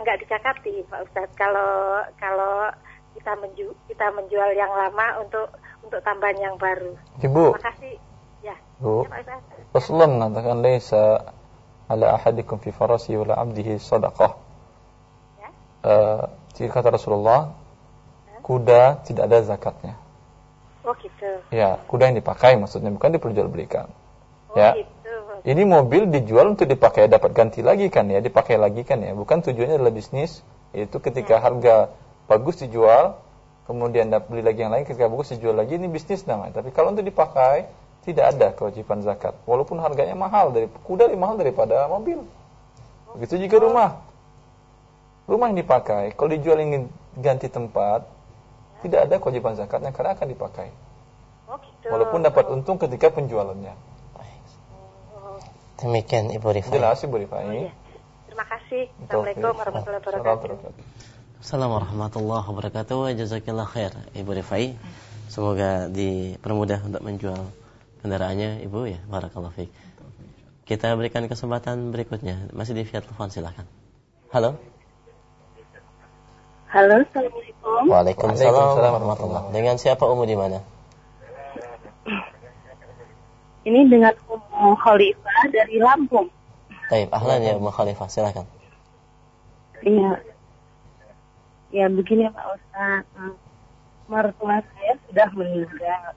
Speaker 7: nggak dijakati, Pak Ustadz. Kalau kalau kita menju kita menjual yang lama untuk untuk tambahan yang baru.
Speaker 1: Ibu.
Speaker 7: Terima kasih. Ya.
Speaker 1: Ya, Rasulullah mengatakan laisa ala ahadikum fi farasi wala abdihi sadaqah. Ya. Uh, kata Rasulullah, ya. kuda tidak ada zakatnya.
Speaker 7: Oh gitu.
Speaker 1: Ya, kuda yang dipakai maksudnya bukan diperjualbelikan. Oh, ya. Gitu. Ini mobil dijual untuk dipakai dapat ganti lagi kan ya, dipakai lagi kan ya. Bukan tujuannya adalah bisnis, yaitu ketika ya. harga bagus dijual, kemudian dapat beli lagi yang lain ketika bagus dijual lagi ini bisnis namanya. Tapi kalau untuk dipakai tidak ada kewajiban zakat. Walaupun harganya mahal dari kuda lebih mahal daripada mobil. Begitu juga rumah. Rumah yang dipakai kalau dijual ingin ganti tempat tidak ada kewajiban zakatnya karena akan dipakai. Oh, gitu. walaupun dapat untung ketika penjualannya.
Speaker 2: Demikian Ibu Rifai.
Speaker 1: Jelas Ibu Rifai. Oh, iya.
Speaker 7: terima kasih. Assalamualaikum warahmatullahi wabarakatuh.
Speaker 2: Assalamualaikum warahmatullahi wabarakatuh. Jazakillah khair Ibu Rifai. Semoga dipermudah untuk menjual kendaraannya Ibu ya. Barakallahu fiik. Kita berikan kesempatan berikutnya. Masih di via telepon silahkan. Halo.
Speaker 7: Halo, Assalamualaikum.
Speaker 2: Waalaikumsalam warahmatullahi Dengan siapa Umu di mana?
Speaker 7: Ini dengan Umu Khalifah dari Lampung.
Speaker 2: Baik, ahlan ya Umu Khalifah, silahkan.
Speaker 7: Iya. Ya begini Pak Ustaz. Mertua saya sudah meninggal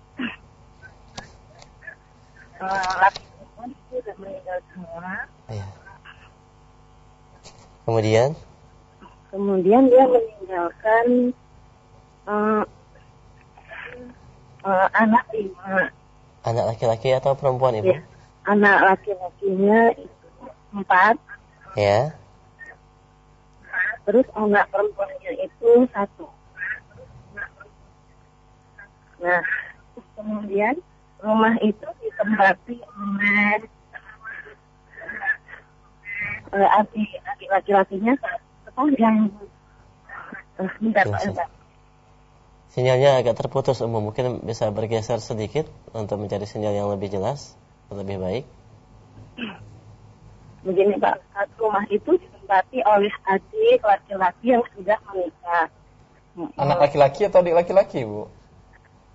Speaker 7: sudah meninggal semua.
Speaker 2: Ya. Kemudian?
Speaker 7: Kemudian dia meninggalkan uh, uh, anak lima.
Speaker 2: Anak laki-laki atau perempuan ibu? Ya.
Speaker 7: Anak laki-lakinya empat.
Speaker 2: Ya.
Speaker 7: Terus anak perempuannya itu satu. Nah, kemudian rumah itu ditempati oleh
Speaker 3: uh, adik adik laki-lakinya apa yang uh, bentar Pak
Speaker 2: Sinyalnya agak terputus umum, mungkin bisa bergeser sedikit untuk mencari sinyal yang lebih jelas, lebih baik.
Speaker 3: Begini Pak, rumah itu ditempati oleh adik laki-laki yang sudah menikah.
Speaker 1: Anak laki-laki atau adik laki-laki, Bu?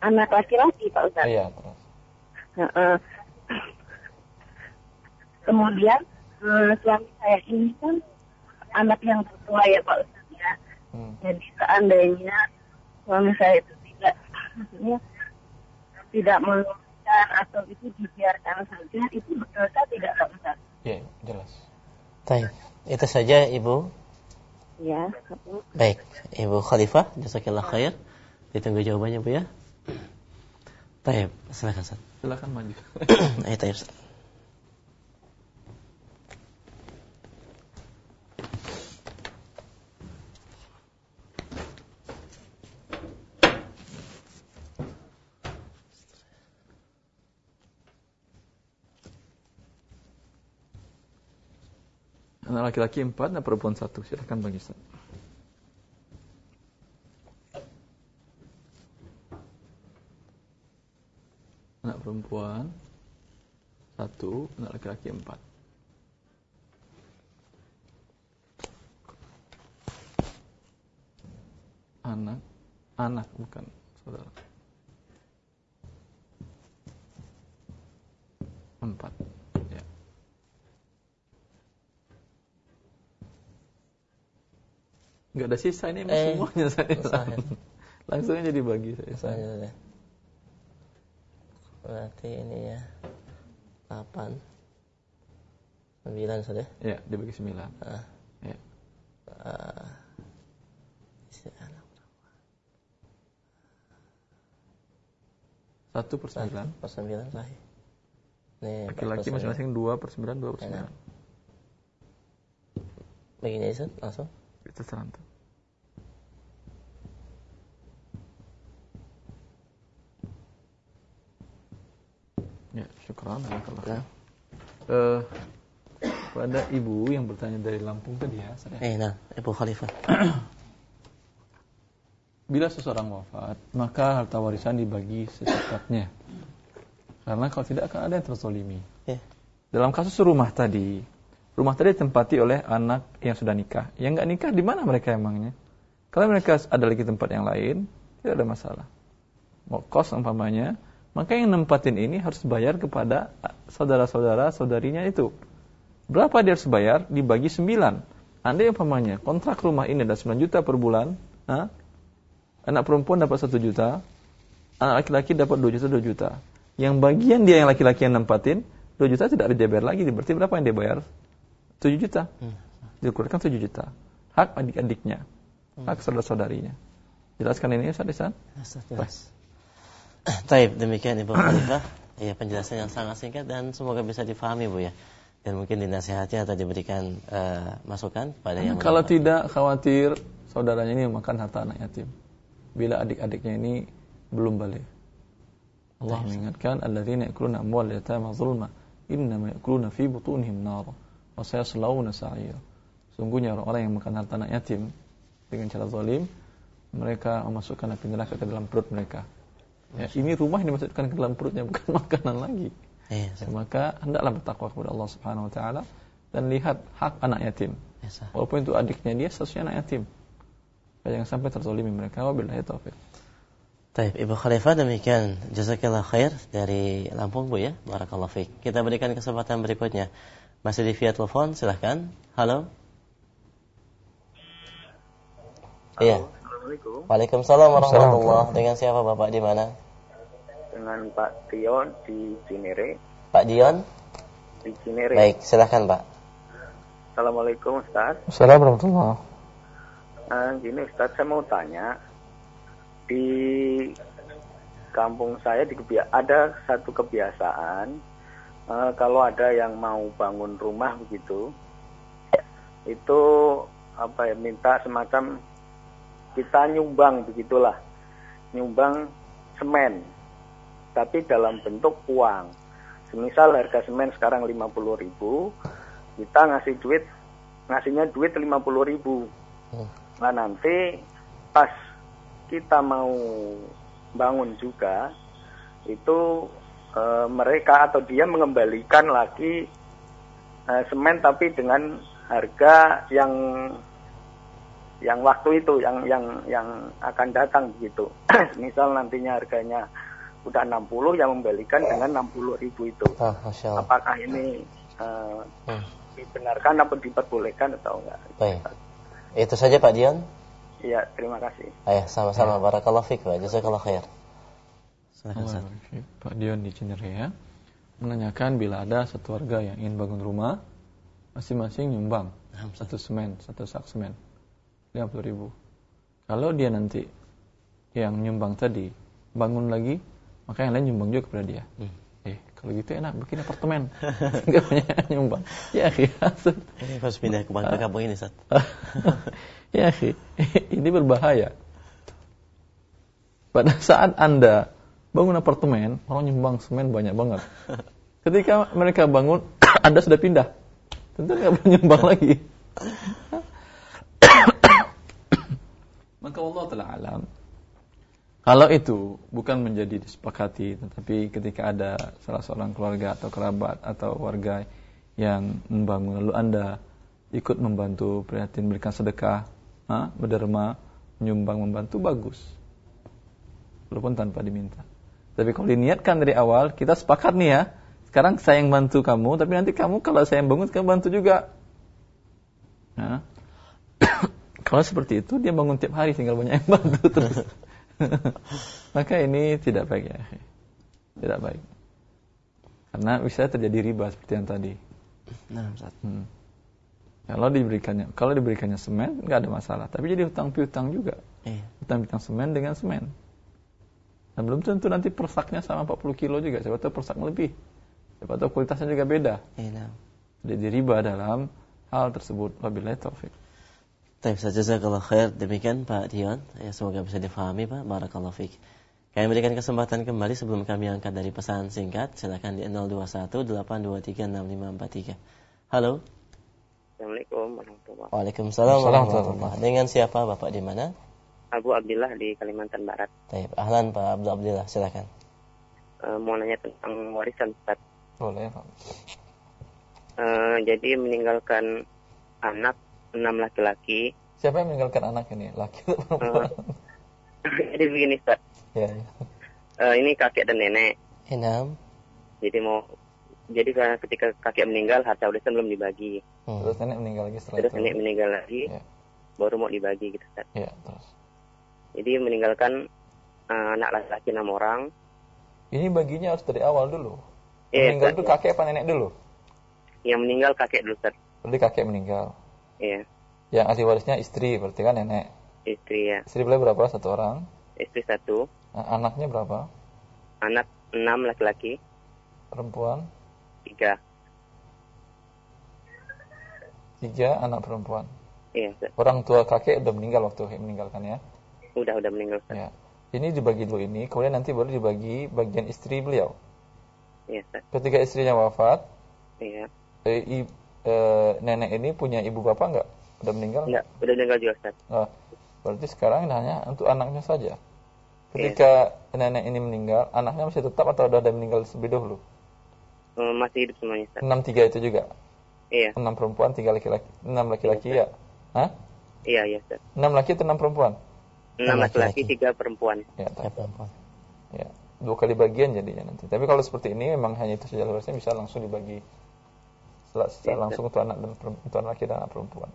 Speaker 3: Anak laki-laki, Pak Ustaz.
Speaker 1: Iya, terus.
Speaker 3: Uh, kemudian uh, suami saya ini kan anak yang tertua ya Pak Ustaz ya. Hmm. Jadi seandainya suami saya itu tidak maksudnya tidak menguruskan atau itu dibiarkan saja itu berdosa tidak Pak Ustaz?
Speaker 1: Iya, jelas.
Speaker 2: Baik, itu saja Ibu.
Speaker 3: Ya.
Speaker 2: Baik, Ibu Khalifah, jazakallah khair. Ditunggu jawabannya Bu ya. Baik, silakan Ustaz.
Speaker 1: Silakan maju. [CLEARS THROAT]
Speaker 2: Ayo, Ustaz.
Speaker 1: Anak laki-laki empat dan perempuan satu. Silahkan bagi Ustaz. Anak perempuan satu, anak laki-laki empat. Anak, anak bukan saudara. Empat. Enggak ada sisa ini eh, semuanya saya. [LAUGHS] Langsung aja dibagi saya.
Speaker 2: Saya. Berarti ini ya 8 9 sudah?
Speaker 1: Ya, dibagi 9. Ah. Ya. Uh, satu per sembilan
Speaker 2: per sembilan sahih
Speaker 1: laki-laki masing-masing dua per sembilan dua per sembilan
Speaker 2: begini aja langsung
Speaker 1: terserah antum. Ya, syukran. Ya. Uh, pada ibu yang bertanya dari Lampung tadi ya,
Speaker 2: saya. Eh, nah, Ibu Khalifah. [CLEARS THROAT]
Speaker 1: Bila seseorang wafat, maka harta warisan dibagi secepatnya. Karena kalau tidak akan ada yang terzolimi. Yeah. Dalam kasus rumah tadi, Rumah tadi ditempati oleh anak yang sudah nikah. Yang nggak nikah di mana mereka emangnya? Kalau mereka ada lagi tempat yang lain, tidak ada masalah. Mau kos umpamanya, maka yang nempatin ini harus bayar kepada saudara-saudara saudarinya itu. Berapa dia harus bayar? Dibagi sembilan. Anda umpamanya kontrak rumah ini ada 9 juta per bulan, ha? anak perempuan dapat satu juta, anak laki-laki dapat 2 juta 2 juta. Yang bagian dia yang laki-laki yang nempatin 2 juta tidak ada bayar lagi, berarti berapa yang dia bayar? 7 juta. Hmm. Dikeluarkan 7 juta. Hak adik-adiknya. Hmm. Hak saudara-saudarinya. Jelaskan ini Ustaz Isan?
Speaker 2: Jelas. Taib, demikian Ibu Khalifah. Ya, penjelasan yang sangat singkat dan semoga bisa difahami Bu ya. Dan mungkin dinasihati atau diberikan uh, masukan pada yang
Speaker 1: Kalau tidak khawatir saudaranya ini makan harta anak yatim. Bila adik-adiknya ini belum balik. Allah mengingatkan alladzina yakuluna amwal yatama zulma innama yakuluna fi butunihim nar saya selalu sa'ir. Sungguhnya orang-orang yang makan harta anak yatim dengan cara zalim, mereka memasukkan api neraka ke dalam perut mereka. Ya, ini rumah yang dimasukkan ke dalam perutnya bukan [LAUGHS] makanan lagi. Ya, ya, maka hendaklah bertakwa kepada Allah Subhanahu wa taala dan lihat hak anak yatim. Ya, Walaupun itu adiknya dia sesuai anak yatim. Jangan sampai terzalimi mereka. Wabillahi taufik.
Speaker 2: Baik, Ibu Khalifah demikian jazakallah khair dari Lampung Bu ya. Barakallahu fiik. Kita berikan kesempatan berikutnya. Masih di via telepon, silahkan. Halo. Iya. Assalamualaikum. Waalaikumsalam warahmatullahi Dengan siapa Bapak di mana?
Speaker 8: Dengan Pak Dion di Cinere.
Speaker 2: Pak Dion?
Speaker 8: Di Cinere.
Speaker 2: Baik, silahkan Pak.
Speaker 8: Assalamualaikum Ustaz.
Speaker 1: Assalamualaikum warahmatullahi
Speaker 8: Nah, gini Ustaz, saya mau tanya. Di kampung saya di ada satu kebiasaan uh, kalau ada yang mau bangun rumah begitu itu apa ya minta semacam kita nyumbang begitulah nyumbang semen tapi dalam bentuk uang semisal harga semen sekarang 50 ribu kita ngasih duit ngasihnya duit 50 ribu. Hmm. Nah nanti pas kita mau bangun juga itu e, mereka atau dia mengembalikan lagi e, semen tapi dengan harga yang yang waktu itu yang yang yang akan datang begitu. [CLEARS THROAT] Misal nantinya harganya udah 60 yang membalikan dengan 60 ribu itu. Oh, Apakah ini uh, hmm. dibenarkan atau diperbolehkan atau enggak?
Speaker 2: Baik. Itu saja Pak Dion.
Speaker 8: Iya, terima kasih.
Speaker 2: Ayah, sama-sama. Ya. Barakallahu fiik, Pak. Jazakallah khair.
Speaker 1: Silakan, Pak Dion di Cinerea menanyakan bila ada satu warga yang ingin bangun rumah, masing-masing nyumbang satu semen, satu sak semen. 50 ribu. Kalau dia nanti yang nyumbang tadi bangun lagi, maka yang lain nyumbang juga kepada dia. Hmm. Eh, kalau gitu enak bikin apartemen. [LAUGHS] Enggak banyak nyumbang. Ya, iya.
Speaker 2: Ini harus pindah ke bank kampung ini, Sat. [LAUGHS]
Speaker 1: ya, [LAUGHS] ini berbahaya. Pada saat Anda bangun apartemen, orang nyumbang semen banyak banget. Ketika mereka bangun, [COUGHS] Anda sudah pindah. Tentu nggak nyumbang lagi. [COUGHS] [COUGHS] Maka Allah telah alam. Kalau itu bukan menjadi disepakati, tetapi ketika ada salah seorang keluarga atau kerabat atau warga yang membangun, lalu Anda ikut membantu, prihatin, berikan sedekah, ha? berderma, menyumbang, membantu, bagus. Walaupun tanpa diminta. Tapi kalau diniatkan dari awal, kita sepakat nih ya, sekarang saya yang bantu kamu, tapi nanti kamu kalau saya yang bangun, kamu bantu juga. Nah, [COUGHS] kalau seperti itu dia bangun tiap hari tinggal banyak yang bantu terus. [LAUGHS] Maka ini tidak baik ya. Tidak baik. Karena bisa terjadi riba seperti yang tadi. Nah, hmm. Kalau diberikannya, kalau diberikannya semen nggak ada masalah. Tapi jadi hutang piutang juga. Iya. Hutang piutang semen dengan semen. Dan belum tentu nanti persaknya sama 40 kilo juga. Siapa tahu persak lebih. Siapa tahu kualitasnya juga beda. Iya. Jadi riba dalam hal tersebut. Wabillahi taufik.
Speaker 2: Baik, jazakallah khair. Demikian Pak Dion. Ya, semoga bisa difahami Pak. Barakallahu fiik. Kami berikan kesempatan kembali sebelum kami angkat dari pesan singkat. Silakan di 0218236543. Halo.
Speaker 9: Assalamualaikum warahmatullahi
Speaker 2: wabarakatuh. Waalaikumsalam warahmatullahi wabarakatuh. Dengan siapa Bapak di mana?
Speaker 9: Abu Abdillah di Kalimantan Barat.
Speaker 2: Baik, ahlan Pak Abu Abdillah, silakan.
Speaker 9: Uh, mau nanya tentang warisan Ustaz.
Speaker 1: Boleh, Pak.
Speaker 9: Uh, jadi meninggalkan anak enam laki-laki.
Speaker 1: Siapa yang meninggalkan anak ini? Laki atau perempuan?
Speaker 9: Uh, [LAUGHS] jadi begini, Ustaz. Ya, ya. Uh, ini kakek dan nenek.
Speaker 2: Enam.
Speaker 9: Jadi mau jadi ketika kakek meninggal harta warisan belum dibagi.
Speaker 1: Hmm. Terus nenek meninggal lagi setelah
Speaker 9: terus itu. nenek meninggal lagi. Ya. Baru mau dibagi gitu, Ustaz.
Speaker 1: Ya, terus.
Speaker 9: Jadi meninggalkan uh, anak laki-laki enam orang.
Speaker 1: Ini baginya harus dari awal dulu. Yang meninggal itu kakek apa nenek dulu?
Speaker 9: Yang meninggal kakek dulu, Ustaz.
Speaker 1: Berarti kakek meninggal.
Speaker 9: Iya.
Speaker 1: Yang asli warisnya istri, berarti kan nenek.
Speaker 9: Istri ya.
Speaker 1: Istri boleh berapa satu orang?
Speaker 9: Istri satu.
Speaker 1: Nah, anaknya berapa?
Speaker 9: Anak enam laki-laki.
Speaker 1: Perempuan?
Speaker 9: Tiga.
Speaker 1: Tiga anak perempuan.
Speaker 9: Iya. Ustaz.
Speaker 1: Orang tua kakek udah meninggal waktu meninggalkan ya?
Speaker 9: Udah udah meninggal. Ustaz.
Speaker 1: Ya. Ini dibagi dulu ini, kemudian nanti baru dibagi bagian istri beliau.
Speaker 9: Iya. Ustaz.
Speaker 1: Ketika istrinya wafat.
Speaker 9: Iya.
Speaker 1: Eh, e, nenek ini punya ibu bapak nggak? Udah meninggal?
Speaker 9: Enggak, udah meninggal juga Ustaz.
Speaker 1: Oh, berarti sekarang hanya untuk anaknya saja. Ketika iya. nenek ini meninggal, anaknya masih tetap atau udah ada meninggal lebih dahulu?
Speaker 9: Um, masih hidup semuanya Ustaz.
Speaker 1: Enam tiga itu juga?
Speaker 9: Iya.
Speaker 1: Enam perempuan, tiga laki-laki. Enam laki-laki iya, ya? Hah?
Speaker 9: Iya, iya Ustaz.
Speaker 1: Enam laki atau enam perempuan?
Speaker 9: Enam laki-laki, tiga perempuan.
Speaker 1: Ya, tiga perempuan. Ya, dua kali bagian jadinya nanti. Tapi kalau seperti ini memang hanya itu saja harusnya bisa langsung dibagi secara langsung untuk anak dan untuk anak laki dan anak perempuan.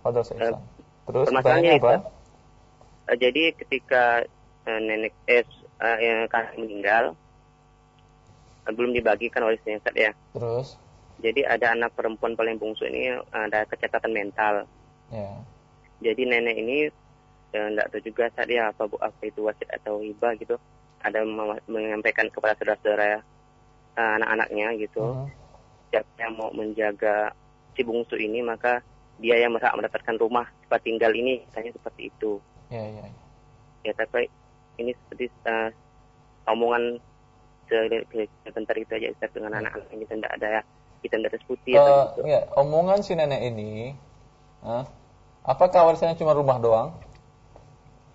Speaker 1: Padahal saya uh, Terus pertanyaannya apa?
Speaker 9: Uh, jadi ketika uh, nenek eh uh, yang kakak meninggal uh, belum dibagikan oleh Ustaz ya.
Speaker 1: Terus?
Speaker 9: Jadi ada anak perempuan paling bungsu ini uh, ada kecacatan mental.
Speaker 1: Ya.
Speaker 9: Jadi nenek ini tidak uh, tahu juga saat ya apa apa itu wasit atau hibah gitu. Ada menyampaikan kepada saudara-saudara uh, anak-anaknya gitu. Uh -huh siapa yang mau menjaga si bungsu ini maka dia yang berhak mendapatkan rumah tempat tinggal ini misalnya seperti itu.
Speaker 1: Ya ya. Ya,
Speaker 9: ya tapi ini seperti uh, omongan sebentar itu aja Ustaz dengan anak-anak ini tidak ada ya hitam di atas putih uh, atau gitu.
Speaker 10: Ya, omongan si nenek ini, uh, apakah warisannya cuma rumah doang?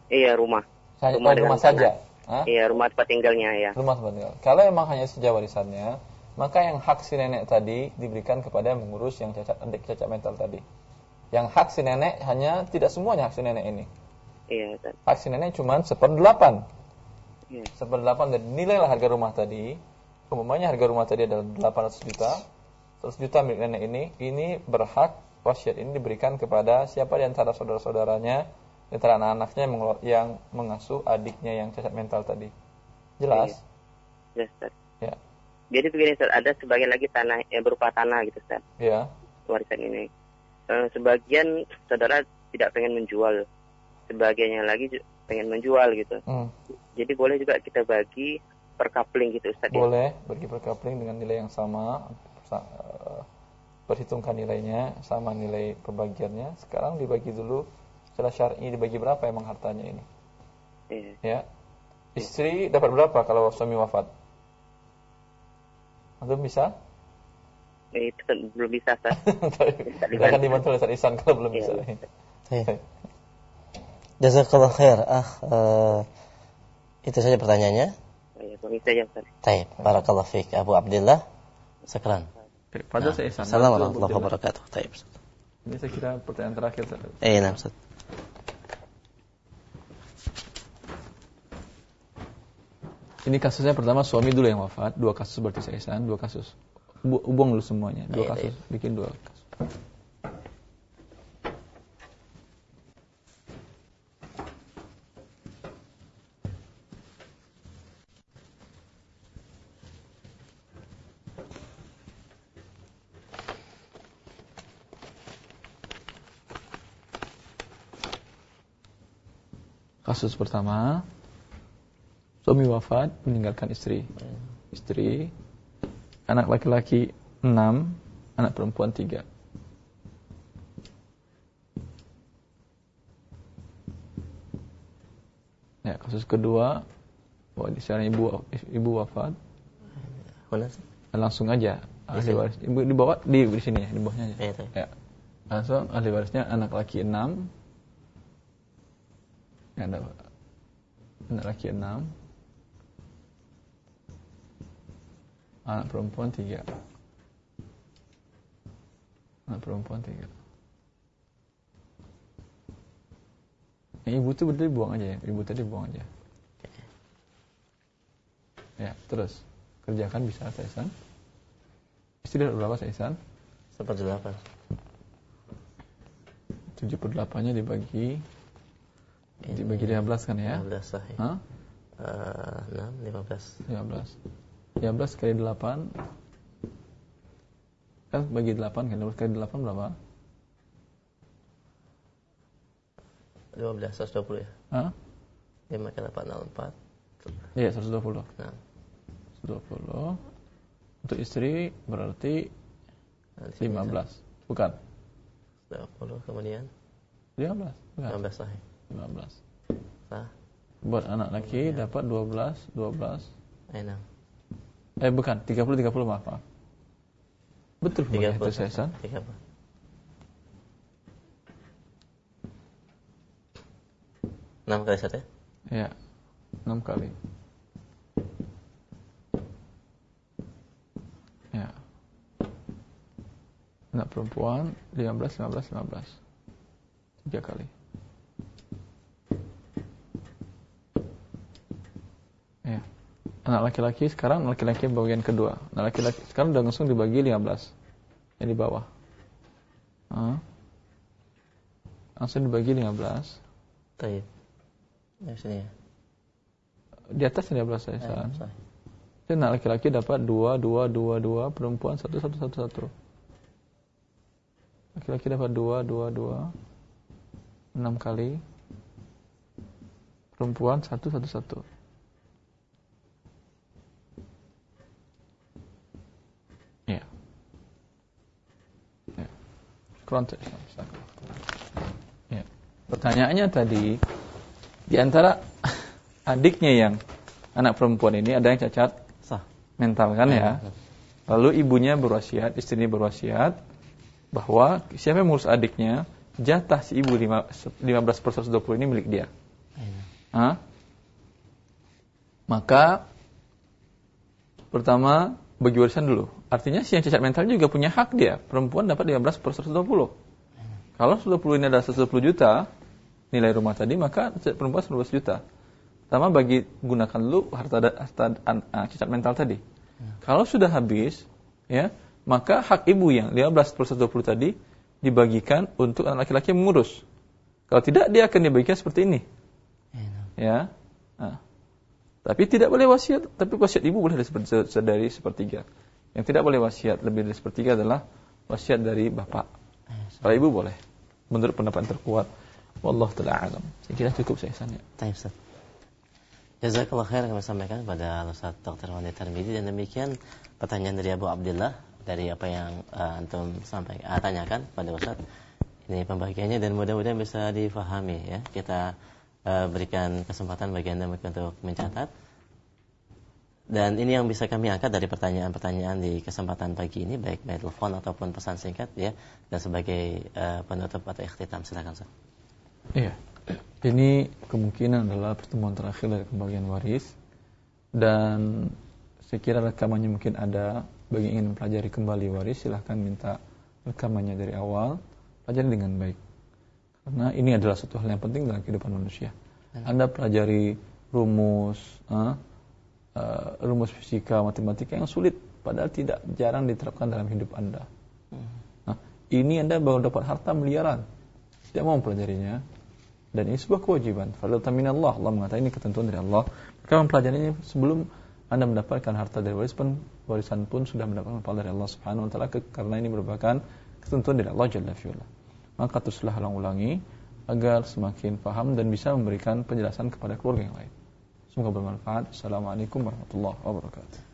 Speaker 9: Iya rumah.
Speaker 10: Hanya rumah, rumah saja.
Speaker 9: Hah? Iya rumah tempat tinggalnya ya.
Speaker 10: Rumah tempat tinggal. Kalau memang hanya saja warisannya, maka yang hak si nenek tadi diberikan kepada yang mengurus yang cacat adik cacat mental tadi. Yang hak si nenek hanya tidak semuanya hak si nenek ini.
Speaker 9: Iya.
Speaker 10: Hak si nenek cuma seperdelapan. Iya. Seperdelapan dan nilailah harga rumah tadi. Umumnya harga rumah tadi adalah 800 juta. 100 juta milik nenek ini, ini berhak wasiat ini diberikan kepada siapa di antara saudara-saudaranya antara anak-anaknya yang mengasuh adiknya yang cacat mental tadi. Jelas?
Speaker 9: Iya. Jelas. Jadi begini, Ustaz, ada sebagian lagi tanah yang berupa tanah gitu, Ustaz.
Speaker 10: Iya.
Speaker 9: Warisan ini. E, sebagian saudara tidak pengen menjual, sebagiannya lagi pengen menjual gitu. Hmm. Jadi boleh juga kita bagi per coupling gitu, Ustaz.
Speaker 10: Ya? Boleh, ya? bagi per coupling dengan nilai yang sama. Eh, perhitungkan nilainya sama nilai pembagiannya. Sekarang dibagi dulu secara syar'i dibagi berapa emang hartanya ini? Iya. Ya. Istri dapat berapa kalau suami wafat? Antum bisa?
Speaker 9: Eh, itu belum bisa, Ustaz. [LAUGHS]
Speaker 10: Akan dibantu oleh Ustaz Isan kalau belum iya, bisa.
Speaker 2: Iya. Jazakallah khair. Ah, uh, itu saja pertanyaannya.
Speaker 9: Ya, itu saja, Ustaz.
Speaker 2: Baik, barakallahu fiik Abu Abdullah. Sekarang.
Speaker 1: Pada nah. saya
Speaker 2: Assalamualaikum warahmatullahi wabarakatuh. Baik.
Speaker 1: Ini saya kira pertanyaan terakhir.
Speaker 2: Eh, nah, Ustaz.
Speaker 1: Ini kasusnya pertama suami dulu yang wafat, dua kasus berarti saya dua kasus. Hubung dulu semuanya, dua iya, kasus, iya. bikin dua kasus. Kasus pertama, Suami wafat, meninggalkan istri. Istri, anak laki-laki enam, anak perempuan tiga. Ya, kasus kedua, di sana ibu ibu wafat. Langsung aja ahli waris. Ibu dibawa di di sini ya, di bawahnya aja. Ya, ya. Langsung ahli warisnya anak laki enam. Ya, ada anak laki enam anak perempuan tiga. Anak perempuan tiga. Yang ibu tuh berarti buang aja ya? Ibu tadi buang aja. Ya terus. Kerjakan bisa Saisan istri dapat berapa Saisan
Speaker 2: delapan.
Speaker 1: Tujuh per delapannya dibagi. Dibagi lima belas kan ya?
Speaker 2: lima belas sahih
Speaker 1: Hah?
Speaker 2: Uh, lima belas.
Speaker 1: Lima belas 13 kali 8 kan bagi 8 kan 12 kali 8 berapa?
Speaker 2: 15 120 ya?
Speaker 1: Hah?
Speaker 2: 5 kali 8 64
Speaker 1: Iya 120 nah. 120 Untuk istri berarti 15 Bukan
Speaker 2: 20 kemudian
Speaker 1: 15 bukan?
Speaker 2: 15 sah
Speaker 1: 15
Speaker 2: Sah
Speaker 1: Buat anak laki ya. dapat 12 12
Speaker 2: Enam
Speaker 1: Eh bukan, 30 30 maaf. maaf. Betul
Speaker 2: 30
Speaker 1: itu saya san.
Speaker 2: 30. Enam kali satu ya?
Speaker 1: Iya, enam kali. Ya. Anak perempuan 15, 15, 15. Tiga kali. Anak laki-laki sekarang laki-laki bagian kedua. Anak laki-laki sekarang udah langsung dibagi 15. Yang di bawah. Uh. Langsung dibagi 15.
Speaker 2: Taib. Ya, sini ya.
Speaker 1: Di atas 15 saya. Eh, Jadi anak laki-laki dapat 2, 2, 2, 2, perempuan 1, 1, 1, 1. Laki-laki dapat 2, 2, 2. 6 kali. Perempuan 1, 1, 1. Konteks. Ya. Pertanyaannya tadi di antara [LAUGHS] adiknya yang anak perempuan ini ada yang cacat
Speaker 2: sah
Speaker 1: mental kan ya. Lalu ibunya berwasiat, istrinya berwasiat bahwa siapa yang mengurus adiknya, jatah si ibu 15 per 120 ini milik dia. Hah? Maka pertama bagi warisan dulu. Artinya si yang cacat mental juga punya hak dia. Perempuan dapat 15 per 120. Kalau 120 ini adalah 120 juta nilai rumah tadi, maka perempuan 120 juta. Pertama bagi gunakan dulu harta, harta uh, cacat mental tadi. Kalau sudah habis, ya, maka hak ibu yang 15 per 120 tadi dibagikan untuk anak laki-laki yang mengurus. Kalau tidak, dia akan dibagikan seperti ini. Ya. Nah. Tapi tidak boleh wasiat, tapi wasiat ibu boleh dari sepertiga. Yang tidak boleh wasiat lebih dari sepertiga adalah wasiat dari bapak. Kalau ibu boleh. Menurut pendapat yang terkuat. Wallah ta'ala alam. Saya kira cukup saya sanya.
Speaker 2: Baik, Ustaz. Jazakallah khair kami sampaikan kepada Ustaz Dr. Wandi Tarmidi dan demikian pertanyaan dari Abu Abdullah dari apa yang uh, antum sampai uh, tanyakan pada Ustaz. Ini pembagiannya dan mudah-mudahan bisa difahami ya. Kita uh, berikan kesempatan bagi Anda untuk mencatat. Dan ini yang bisa kami angkat dari pertanyaan-pertanyaan di kesempatan pagi ini baik by telepon ataupun pesan singkat ya dan sebagai uh, penutup atau ikhtitam silakan Ustaz.
Speaker 1: Iya. Ini kemungkinan adalah pertemuan terakhir dari pembagian waris dan saya kira rekamannya mungkin ada bagi ingin mempelajari kembali waris silahkan minta rekamannya dari awal pelajari dengan baik karena ini adalah satu hal yang penting dalam kehidupan manusia. Anda pelajari rumus, uh, uh, rumus fisika, matematika yang sulit, padahal tidak jarang diterapkan dalam hidup Anda. Hmm. Nah, ini Anda baru dapat harta miliaran, tidak mau mempelajarinya, dan ini sebuah kewajiban. Fadlatan Allah, Allah mengatakan ini ketentuan dari Allah. Maka mempelajarinya sebelum Anda mendapatkan harta dari waris pun, warisan pun sudah mendapatkan pahala dari Allah Subhanahu wa taala karena ini merupakan ketentuan dari Allah Jalla fi'ala maka teruslah ulang-ulangi agar semakin paham dan bisa memberikan penjelasan kepada keluarga yang lain. Semoga bermanfaat. Assalamualaikum warahmatullahi wabarakatuh.